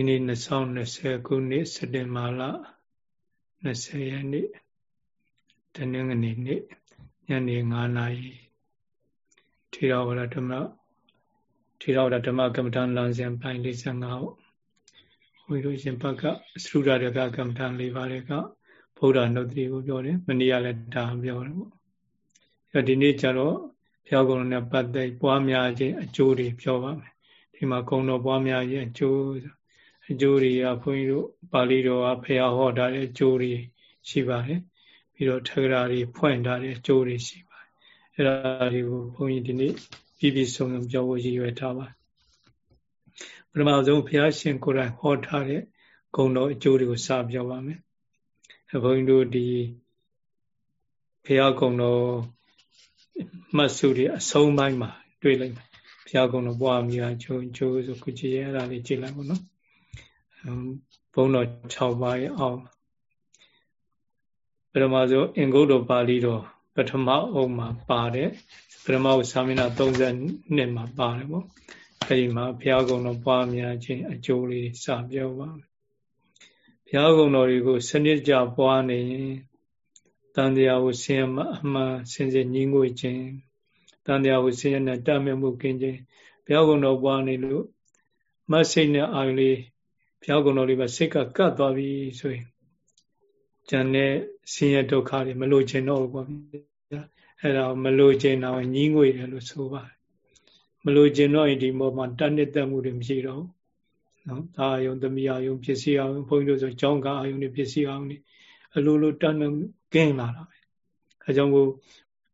ဒီနေ့2020ခုနှစ်စက်တင်ဘာလ20ရက်နေ့တနင်္ဂနွေနေ့ညနေ9နာရီထေရဝါဒဓမ္မထေရဝါဒဓမ္မကမ္မဋ္ဌာန်းလမ်းစဉ်ပိုင်း45ဟုတ်ဝိရုရှင်ဘက်ကသရုဒရကကမ္မဋ္ဌာန်း၄ပါးတွေကဗုဒ္ဓနုတ်တိကိုပြောတယ်မနေ့ကလည်းဒါပြောတယ်ပေါ့အဲဒီနေ့ကျတော့ဘုရားကုံနဲ့ပတ်သက်ပွားများခြင်းအကျိုးတွေပြောပါမယ်ဒီမှာကုံတော်ပွားများခြင်းအကျိုး အကျိုးတွေကဘုန်းကြီးတို့ပါဠိတော်ကဘုရားဟောထားတဲ့အကျိုးတွေရှိပါတယ်ပြီးတော့ထက္ကရာတွေဖွင့်ထားတဲ့အကျိုးတွေရှိပါတယ်အဲ့ဒါတွေကိုဘုန်းကြီးဒီနေ့ပြည်ပြည်စုံစုံပြောဖို့ရည်ရွယ်ထားပါပထမဆုံးဘုရားရှင်ကိုယ်တိုင်ဟောထားတဲ့ဂုဏ်တော်အကျိုးတွေကိုစပြောပါမယ်ဘုန်းကြီးတို့ဒီဘုရားဂုဏ်တော်မှတ်စုတွေအဆုံးပိုင်းမှာတွေ့လိုက်မယ်ဘုရားကုံတော်ပွားများကျိုးကျိုးဆိုခုကြည့်ရတာလေးကြည့်လိုက်ပါနော် ဘုန်းတော်6ပါးရဲ့အောက်ပထမဆုံးအင်္ဂုတ္တပါဠိတော်ပထမအုပ်မှာပါတယ်ပထမအုပ်သာမဏေ32မှာပါတယ်ပေါ့အဲဒီမှာဘုရားကုံတော်ပွားများခြင်းအကျိုးလေးစပြောပါမယ်ဘုရားကုံတော်တွေကို စနစ်ကြပွားနေရင်တန်တရားကိုဆင်းရဲအမှန်စင်စစ်ညီငွေခြင်းတန်တရားကိုဆင်းရဲနဲ့တတ်မြတ်မှုကင်းခြင်းဘုရားကုံတော်ပွားနေလို့မဆိတ်နဲ့အာရုံလေး ဘုရားကုံတော်လေးပဲစိတ်ကကတ်သွားပြီဆိုရင်ဉာဏ်နဲ့ဆင်းရဲဒုက္ခတွေမလို့ခြင်းတော့ဘူးပေါ့ဗျာအဲ့ဒါမလို့ခြင်းတော့ညီငွေတယ်လို့ဆိုပါတယ်မလို့ခြင်းတော့ဒီမောမှာတတ်နှစ်သက်မှုတွေမရှိတော့ဘူးနော်ဒါအယုံသမီးအယုံဖြစ်စီအောင်ဘုန်းကြီးတို့ဆိုကြောင်းကအယုံတွေဖြစ်စီအောင်နေအလိုလိုတတ်နှကင်းလာတာပဲအဲကြောင့်ကို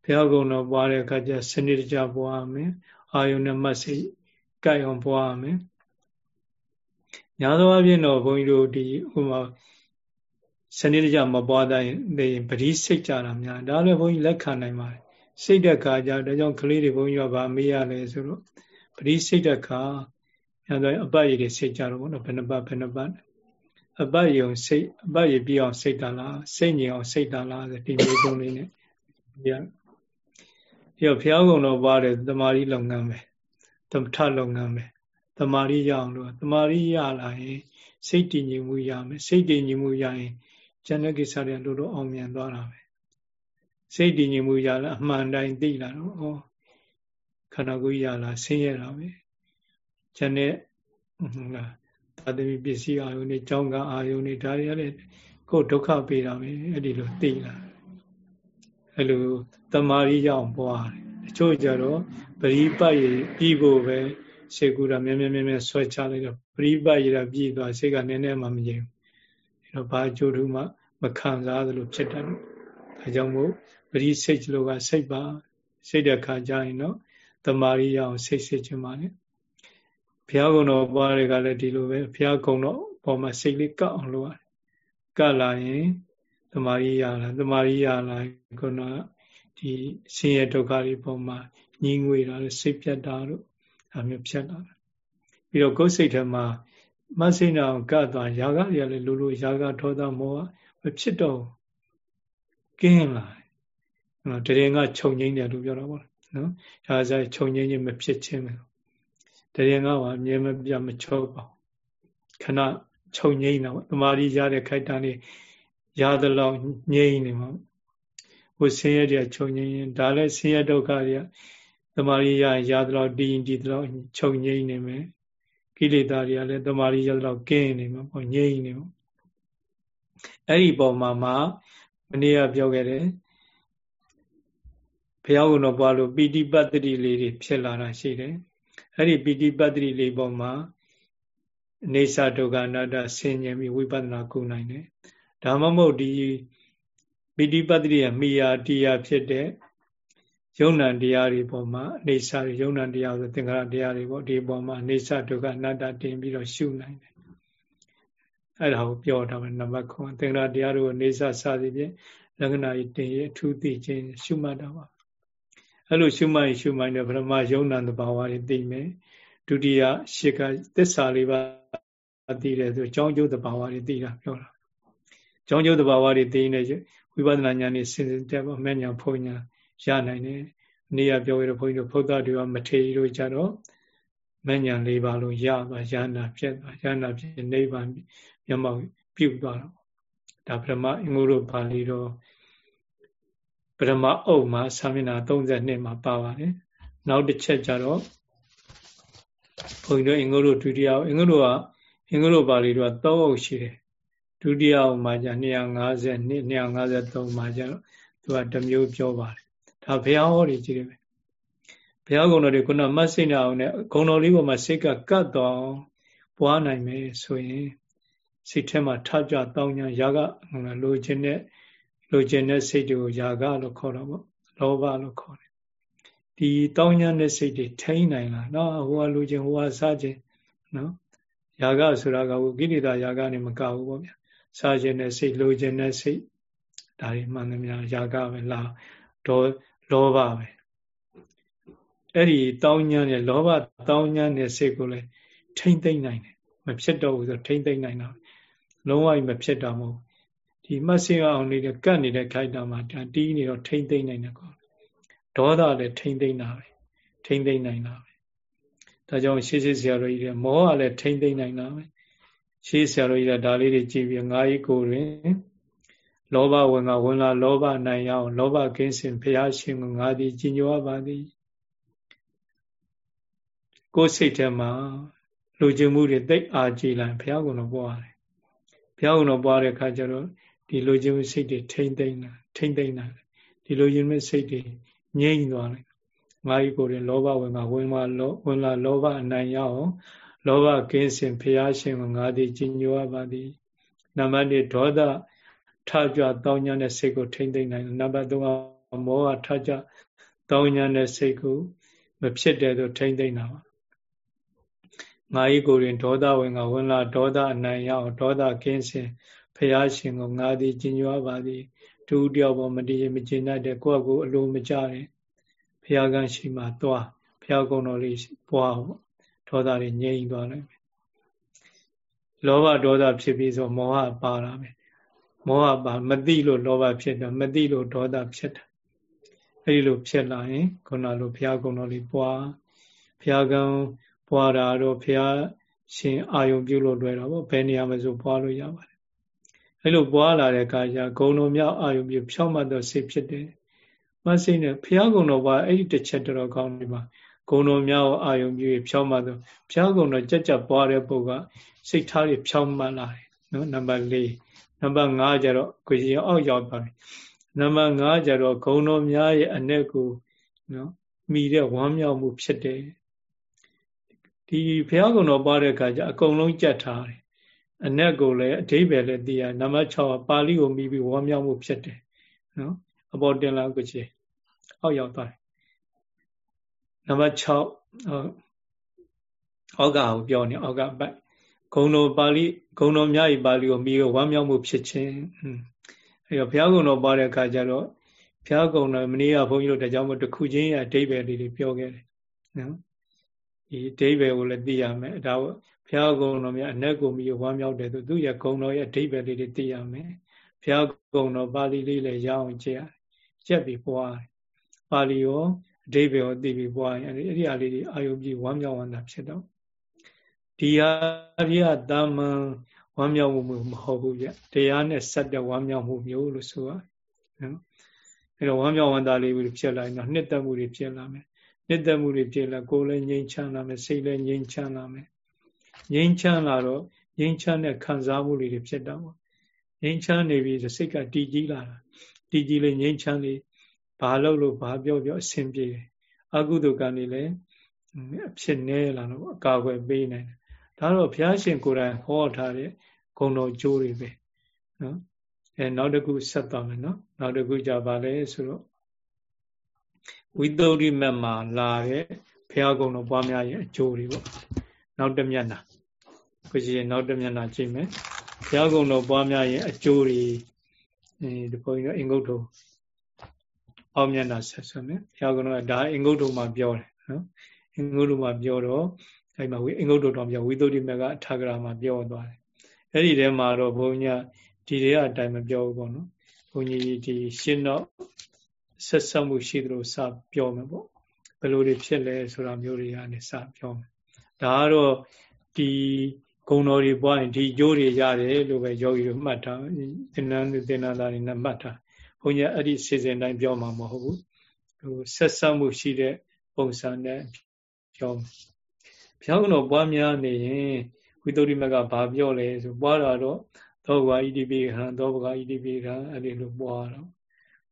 ဘုရားကုံတော်ပွားတဲ့အခါကျစနစ်တကျပွားရမယ်အာယုံနဲ့မဆိတ်ကြိုက်အောင်ပွားရမယ် ညာသောအပြင်တော့ဘုန်းကြီးတို့ဒီဟိုမှာစနစ်တကျမပွားတိုင်းနေပရိစိတ်ကြတာများဒါလည်းဘုန်းကြီးလက်ခံနိုင်ပါတယ်စိတ်တဲ့ခါကျဒါကြောင့်ကလေးတွေဘုန်းကြီးကဗာမေးရလဲဆိုတော့ပရိစိတ်တဲ့ခါညာတော့အပတ်ရည်တွေစိတ်ကြတော့ဘုန်းတော်ဘယ်နှပတ်ဘယ်နှပတ်အပတ်ယုံစိတ်အပတ်ရည်ပြအောင်စိတ်တာလားစိတ်ငြိမ်အောင်စိတ်တာလားဆိုဒီမျိုးကုန်းလေးနဲ့ပြရပြီးတော့ဘုရားကုံတော်ပွားတဲ့တမာရီလုပ်ငန်းပဲသမထလုပ်ငန်းပဲ တမာရီရအောင်လို့တမာရီရလာရင်စိတ်တည်ငြိမ်မှုရမယ်စိတ်တည်ငြိမ်မှုရရင်ဉာဏ်ကိစ္စတွေလို့တော့အောင်မြင်သွားတာပဲစိတ်တည်ငြိမ်မှုရလာအမှန်တိုင်းသိလာတော့ဩခန္ဓာကိုယ်ရလာဆင်းရဲတာပဲဉာဏ်နဲ့ဟုတ်လားသာသမီပစ္စည်းအာယုန်တွေကြောင်းကအာယုန်တွေဒါတွေလည်းကိုယ်ဒုက္ခပေးတာပဲအဲ့ဒီလိုသိလာအဲ့လိုတမာရီရအောင်ပွားတယ်အချို့ကြတော့ပရိပတ်ရပြီးဖို့ပဲ စေကူတာမြဲမြဲမြဲမြဲဆွဲချလိုက်တော့ပရိပတ်ရတာပြီးသွားစိတ်ကနည်းနည်းမှမငြိမ်ဘူးအဲ့တော့ဘာအကျိုးထူးမှမခံစားသလိုဖြစ်တယ်ဒါကြောင့်မို့ပရိစိတ်လိုကစိတ်ပါစိတ်တဲ့ခါကျရင်တော့တမာရီရအောင်စိတ်စိတ်ချင်ပါလေဘုရားကုံတော်ပွားတွေကလည်းဒီလိုပဲဘုရားကုံတော်ပေါ်မှာစိတ်လေးကပ်အောင်လုပ်ရတယ်ကပ်လာရင်တမာရီရလာတမာရီရလာခုနဒီဆင်းရဲဒုက္ခတွေပေါ်မှာညှင်းငွေတာစိတ်ပြတ်တာတို့ အဲမျိုးဖြတ်လာတယ်ပြီးတော့ကိုယ်စိတ်ထဲမှာမဆိတ်နာကပ်သွားຢာကတွေလည်းလိုလိုຢာကဒေါသမောဟမဖြစ်တော့ကင်းလာတယ်တရင်ကခြုံငိမ့်တယ်လို့ပြောတာပေါ့နော်ဒါဆိုခြုံငိမ့်ခြင်းမဖြစ်ခြင်းပဲတရင်ကပါအမြဲမပြမချောပါခဏခြုံငိမ့်တာပေါ့တမာရီရတဲ့ခိုက်တန်းလေးရသလောက်ငြိမ့်နေမှာဟိုဆင်းရဲတဲ့ခြုံငိမ့်ရင်ဒါလည်းဆင်းရဲဒုက္ခတွေက တမာရီရရသလောက်တည်ရင်တည်သလောက်ခြုံငိမ့်နေမယ်ကိလေသာတွေကလည်းတမာရီရသလောက်ကင်းနေမှာပေါ့ငြိမ့်နေမှာအဲ့ဒီပုံမှာမှမနေ့ကပြောခဲ့တယ်ဘုရားကုံတော်ပွားလို့ပီတိပတ္တိလေးတွေဖြစ်လာတာရှိတယ်အဲ့ဒီပီတိပတ္တိလေးပုံမှာအနေစာဒုက္ခအနတ္တဆင်ញင်ပြီးဝိပဿနာကုနိုင်တယ်ဒါမှမဟုတ်ဒီပိဋိပတ်တိရမိယာတရားဖြစ်တဲ့ ယုံ nant တရားတွေပေါ်မှာအနေစာယုံ nant တရားဆိုသင်္ခါရတရားတွေပေါ့ဒီပေါ်မှာအနေစာဒုက္ခအနတ္တတင်ပြီးတော့ရှုနိုင်တယ်အဲ့ဒါကိုပြောထားမယ်နံပါတ်9သင်္ခါရတရားတွေကိုအနေစာစသည်ဖြင့်လက္ခဏာကြီးတင်ရအထူးသိခြင်းရှုမှတ်တာပါအဲ့လိုရှုမှတ်ရင်ရှုမှတ်တယ်ပထမယုံ nant သဘာဝတွေသိမယ်ဒုတိယရှေကသစ္စာလေးပါးသိတယ်ဆိုကြောင်းကျိုးသဘာဝတွေသိတာပြောတာကြောင်းကျိုးသဘာဝတွေသိနေဝိပဿနာဉာဏ်နဲ့စဉ်စဉ်တက်ပါမဲ့ညာဖုံညာ ရနိုင်တယ်။နေ့ကပြောရတဲ့ဘုန်းကြီးတို့ဖုဒ္ဒတွေမထေရီတို့ကြတော့မဉ္ဇဉ်၄ပါးလုံးရသွားရဟနာဖြစ်သွားရဟနာဖြစ်နိဗ္ဗာန်မျက်မှောက်ပြုသွားတော့ဒါပရမအင်္ဂုတ္တပါဠိတော်ပရမအုပ်မှာသာမဏေ32မှာပါပါတယ်။နောက်တစ်ချက်ကြတော့ဘုန်းကြီးတို့အင်္ဂုတ္တဒုတိယအင်္ဂုတ္တကအင်္ဂုတ္တပါဠိတော်က3အုပ်ရှိတယ်ဒုတိယအုပ်မှာကျ252 253မှာကျတော့သူကတစ်မျိုးပြောပါတယ် ဒါဘုရားဟောတွေကြည့်တယ်ဘုရားကုံတော်တွေခုနမတ်စိတ်နာအောင်နဲ့ဂုံတော်လေးပေါ်မှာစိတ်ကကတ်တော့ပွားနိုင်မယ်ဆိုရင်စိတ်ထဲမှာထကြတောင်းညာယာကလိုချင်တဲ့လိုချင်တဲ့စိတ်တွေကိုယာကလို့ခေါ်တော့ပေါ့လောဘလို့ခေါ်တယ်ဒီတောင်းညာတဲ့စိတ်တွေထိန်းနိုင်လားနော်ဟိုကလိုချင်ဟိုကစားချင်နော်ယာကဆိုတာကဟိုကိလေသာယာကနေမကဘူးပေါ့ဗျာစားချင်တဲ့စိတ်လိုချင်တဲ့စိတ်ဒါတွေမှန်သမျှယာကပဲလားဒေါ လောဘပဲအဲ့ဒီတောင်းညမ်းတဲ့လောဘတောင်းညမ်းတဲ့စိတ်ကိုလည်းထိမ့်သိမ့်နိုင်တယ်မဖြစ်တော့ဘူးဆိုထိမ့်သိမ့်နိုင်တာလုံးဝမဖြစ်တာမဟုတ်ဒီမဆင်အောင်လေးကတ်နေတဲ့ခိုက်တာမှာတီးနေတော့ထိမ့်သိမ့်နိုင်တယ်ကောဒေါသလည်းထိမ့်သိမ့်တာပဲထိမ့်သိမ့်နိုင်တာပဲဒါကြောင့်ရှေးရှေးဆရာတော်ကြီးတွေမောဟလည်းထိမ့်သိမ့်နိုင်တာပဲရှေးဆရာတော်ကြီးကဒါလေးတွေကြည့်ပြီးငါးဤကိုတွင် လောဘဝင်ကဝင်လာလောဘနိုင်ရအောင်လောဘကင်းစင်ဘုရားရှင်ကိုငါသည်ကြည်ညိုပါသည်ကိုယ်စိတ်ထဲမှာလူကျင်မှုတွေတိတ်အားကြည်လိုက်ဘုရားကုံတော်ပွားတယ်ဘုရားကုံတော်ပွားတဲ့အခါကျတော့ဒီလူကျင်မှုစိတ်တွေထိမ့်သိမ့်တာထိမ့်သိမ့်တာဒီလူကျင်မှုစိတ်တွေငြိမ့်သွားတယ်ငါးကြီးကိုယ်ရင်လောဘဝင်ကဝင်လာလောဝင်လာလောဘအနိုင်ရအောင်လောဘကင်းစင်ဘုရားရှင်ကိုငါသည်ကြည်ညိုပါသည်နံပါတ်1ဒေါသ ထကြွတောင်းညတဲ့စိတ်ကိုထိမ့်သိမ့်နိုင်နံပါတ်3ကမောဟထကြွတောင်းညတဲ့စိတ်ကိုမဖြစ်တဲ့သို့ထိမ့်သိမ့်တာပါငါဤကိုယ်တွင်ဒေါသဝင်ကဝင်လာဒေါသအနိုင်ရအောင်ဒေါသကင်းစင်ဖရာရှင်ကိုငါသည်ကြည်ညိုပါသည်တူတယောက်ပေါ်မတည်မကျင်တတ်တဲ့ကိုယ့်အကိုအလိုမကျတဲ့ဖရာကရှိမှသွားဖရာကုံတော်လေးပွားပေါ့ဒေါသတွေငြိမ့်သွားလိုက်လောဘဒေါသဖြစ်ပြီးဆိုမောဟပါတာပဲ မောဟပါမသိလို့လောဘဖြစ်တယ်မသိလို့ဒေါသဖြစ်တယ်အဲဒီလိုဖြစ်လာရင်ခုနလိုဘုရားကုံတော်လေးပွားဘုရားကံပွားတာတော့ဘုရားရှင်အာယုံပြုလို့လွယ်တာပေါ့ဘယ်နေရာမှာဆိုပွားလို့ရပါတယ်အဲလိုပွားလာတဲ့အခါကျဂုံတော်မြောက်အာယုံပြုဖြောင့်မတ်သောစိတ်ဖြစ်တယ်မစိတ်နဲ့ဘုရားကုံတော်ပွားအဲ့ဒီတစ်ချက်တော်ကောင်းဒီမှာဂုံတော်မြောက်အာယုံပြုဖြောင့်မတ်သောဘုရားကုံတော်ကြက်ကြက်ပွားတဲ့ပုဂ္ဂိုလ်ကစိတ်ထားတွေဖြောင့်မတ်လာတယ်နော်နံပါတ်၄ နံပါတ်5ကျတော့ကိုကြီးအောက်ရောက်သွားတယ်နံပါတ်5ကျတော့ဂုံတော်များရဲ့အ내ကိုနော်မိတဲ့ဝမ်းမြောက်မှုဖြစ်တယ်ဒီဘုရားကုံတော်ပါတဲ့အခါကျအကုန်လုံးကြက်ထားတယ်အ내ကိုလည်းအဓိပ္ပာယ်လည်းသိရနံပါတ်6ကပါဠိကိုမိပြီးဝမ်းမြောက်မှုဖြစ်တယ်နော်အပေါ်တင်လာကိုချေအောက်ရောက်သွားတယ်နံပါတ်6အောက်ကကိုပြောနေအောက်ကပိုက် ဂုံတော်ပါဠိဂုံတော်များဤပါဠိကိုမိဝမ်းမြောက်မှုဖြစ်ခြင်းအဲတော့ဘုရားကုံတော်ပါတဲ့အခါကျတော့ဘုရားကုံတော်မနေ့ကဘုန်းကြီးတို့တကြောင်မို့တစ်ခုချင်းရအဓိပ္ပာယ်လေးတွေပြောခဲ့တယ်နော်ဒီအဓိပ္ပာယ်ကိုလည်းသိရမယ်ဒါဘုရားကုံတော်များအ내ကိုမိဝမ်းမြောက်တယ်ဆိုသူရဲ့ဂုံတော်ရဲ့အဓိပ္ပာယ်လေးတွေသိရမယ်ဘုရားကုံတော်ပါဠိလေးလည်းရအောင်ကြည့်ရတယ်ကြက်ပြီးပွားတယ်ပါဠိရောအဓိပ္ပာယ်ကိုသိပြီးပွားရင်အဲ့ဒီအရာလေးတွေအာယုံပြီးဝမ်းမြောက်ဝမ်းသာဖြစ်တော့ ဒီဟာရိယတာမန်ဝမ်းမြောက်မှုမဟုတ်ဘူးဗျတရားနဲ့ဆက်တဲ့ဝမ်းမြောက်မှုမျိုးလို့ဆိုရတယ်နော်အဲ့တော့ဝမ်းမြောက်ဝမ်းသာလေးဖြစ်လာရင်တော့နှစ်သက်မှုတွေဖြစ်လာမယ်နှစ်သက်မှုတွေဖြစ်လာကိုယ်လည်းငြိမ်းချမ်းလာမယ်စိတ်လည်းငြိမ်းချမ်းလာမယ်ငြိမ်းချမ်းလာတော့ငြိမ်းချမ်းတဲ့ခံစားမှုတွေဖြစ်တော့ငြိမ်းချမ်းနေပြီဆိုစိတ်ကတည်ကြည်လာတာတည်ကြည်လေငြိမ်းချမ်းလေဘာလို့လို့ဘာပြောပြောအဆင်ပြေတယ်အကုသိုလ်ကံနေလည်းအဖြစ်နေလာတော့အကာအကွယ်ပေးနိုင်တယ် ဒါတော့ဘုရားရှင်ကိုယ်တိုင်ဟောထားတဲ့ဂုဏ်တော်ကျိုးတွေပဲနော်အဲနောက်တစ်ခုဆက်သွားမယ်နော်နောက်တစ်ခုကြပါလဲဆိုတော့ဝိသုဒ္ဓိမတ်မှာလာတဲ့ဘုရားဂုဏ်တော်ပွားများရဲ့အကျိုးတွေပေါ့နောက်တစ်မျက်နှာကိုကြီးနောက်တစ်မျက်နှာကြည့်မယ်ဘုရားဂုဏ်တော်ပွားများရဲ့အကျိုးတွေအဲဒီဘုန်းကြီးတို့အင်္ဂုတ္တအောက်မျက်နှာဆက်ဆွမယ်ဘုရားဂုဏ်တော်ဒါအင်္ဂုတ္တမှာပြောတယ်နော်အင်္ဂုတ္တမှာပြောတော့ အဲ့မှာဝိအင်္ဂုတ္တတော်ပြောဝိသုဒ္ဓိမကထာဂရာမှာပြောသွားတယ်အဲ့ဒီထဲမှာတော့ဘုန်းကြီးဒီတွေအတိုင်းမပြောဘူးပေါ့နော်ဘုန်းကြီးဒီရှင်းတော့ဆက်ဆက်မှုရှိသလိုစပြောမယ်ပေါ့ဘယ်လိုတွေဖြစ်လဲဆိုတာမျိုးတွေကနေစပြောမယ် ဒါကတော့ဒီဂုံတော်တွေပွားရင်ဒီကျိုးတွေရတယ်လို့ပဲယောဂီတို့မှတ်ထားသင်္นานသင်္นานသားတွေနဲ့မှတ်ထားဘုန်းကြီးအဲ့ဒီစီစဉ်တိုင်းပြောမှာမဟုတ်ဘူးဟိုဆက်ဆက်မှုရှိတဲ့ပုံစံနဲ့ပြော ဘုရားကတော့ပွားများနေရင်ဝိသုဒ္ဓိမကဘာပြောလဲဆိုပွားတာတော့သောဘဂဣတိပိဟံသောဘဂဣတိပိဟံအဲ့ဒီလိုပွားတော့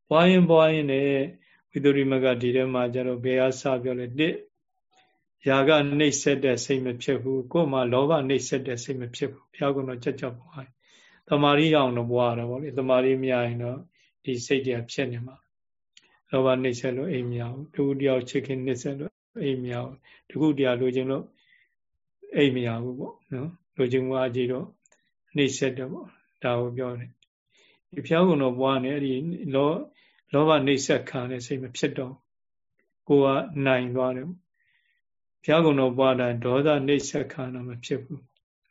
ပွားရင်ပွားရင်လည်းဝိသုဒ္ဓိမကဒီထဲမှာကျတော့ဘယ်အားစပြောလဲတစ်ရာဂနှိပ်စက်တဲ့စိတ်မဖြစ်ဘူးကိုယ်မှာလောဘနှိပ်စက်တဲ့စိတ်မဖြစ်ဘူးဘုရားကတော့ကြက်ကြက်ပွားတယ်တမာရီအောင်တော့ပွားတော့ဗောလေတမာရီမရရင်တော့ဒီစိတ်တရားဖြစ်နေမှာလောဘနှိပ်စက်လို့အိမ်မရဘူးတခုတယောက်ချစ်ခင်နှိပ်စက်လို့အိမ်မရဘူးတခုတယောက်လိုချင်လို့ အိမ်မရဘူးပေါ့နော်လိုချင်မှုအကြည့်တော့နှိပ်စက်တယ်ပေါ့ဒါကိုပြောတယ်ဒီဘုရားကတော့ပွားနေအဲ့ဒီလောလောဘနှိပ်စက်ခံတဲ့စိတ်မဖြစ်တော့ကိုကနိုင်သွားတယ်ဘုရားကုံတော်ပွားတာဒေါသနှိပ်စက်ခံတာမဖြစ်ဘူး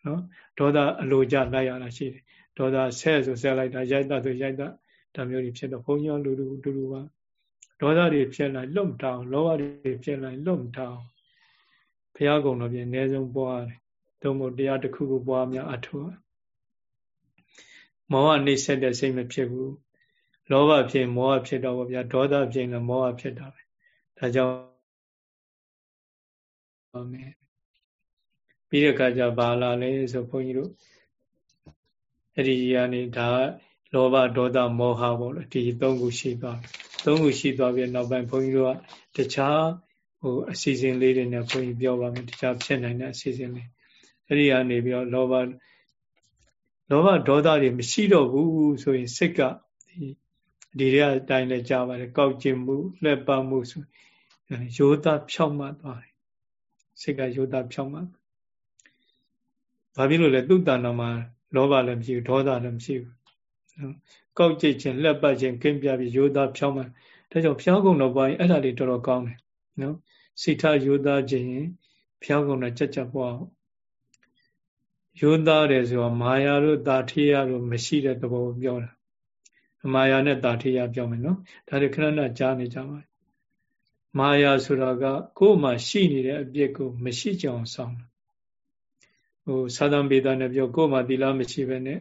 နော်ဒေါသအလိုကြလိုက်ရတာရှိတယ်ဒေါသဆဲဆိုဆဲလိုက်တာရိုက်တာဆိုရိုက်တာဒါမျိုးတွေဖြစ်တော့ဘုံရောလူလူတူတူပါဒေါသတွေဖြစ်လိုက်လွတ်တောင်းလောဘတွေဖြစ်လိုက်လွတ်တောင်း ဘုရားကုံတော်ပြင်အနည်းဆုံးပွားတယ်သို့မဟုတ်တရားတစ်ခုခုပွားများအထောက်မောဟနှိပ်စက်တဲ့စိတ်မဖြစ်ဘူးလောဘဖြစ်မောဟဖြစ်တော့ဗျာဒေါသဖြစ်လည်းမောဟဖြစ်တာပဲဒါကြောင့်ပါမယ်ပြီးတဲ့အခါကျဘာလာလဲဆိုဘုန်းကြီးတို့အဲ့ဒီကနေဒါလောဘဒေါသမောဟပေါ့လေဒီသုံးခုရှိသွားသုံးခုရှိသွားပြီးနောက်ပိုင်းဘုန်းကြီးတို့ကတခြား ဟိုအစီအစဉ်လေးတွေနဲ့ဘုန်းကြီးပြောပါမယ်တခြားဖြစ်နိုင်တဲ့အစီအစဉ်လေးအဲ့ဒီကနေပြီးတော့လောဘလောဘဒေါသတွေမရှိတော့ဘူးဆိုရင်စိတ်ကဒီဒီတွေအတိုင်းလည်းကြားပါတယ်ကောက်ကျင်မှုလက်ပတ်မှုဆိုရိုးသားဖြောက်မှသွားတယ်စိတ်ကရိုးသားဖြောက်မှဘာဖြစ်လို့လဲသူ့တဏ္ဍာမှာလောဘလည်းမရှိဘူးဒေါသလည်းမရှိဘူးနော်ကောက်ကျစ်ခြင်းလက်ပတ်ခြင်းကင်းပြပြီးရိုးသားဖြောက်မှဒါကြောင့်ဖြောင်းကုန်တော့ပိုင်းအဲ့ဒါလေးတော်တော်ကောင်းတယ် နော်စိတ်ထားရိုးသားခြင်းဖြောင်းကုန်တော့ကြက်ကြက်ပွားရိုးသားတယ်ဆိုတော့မာယာတို့တာထေယတို့မရှိတဲ့သဘောပြောတာမာယာနဲ့တာထေယပြောမယ်နော်ဒါတွေခဏခဏကြားနေကြပါမာယာဆိုတာကကိုယ်မှာရှိနေတဲ့အပြစ်ကိုမရှိကြအောင်ဆောင်တာဟိုသာသံပေဒနဲ့ပြောကိုယ်မှာသီလမရှိဘဲနဲ့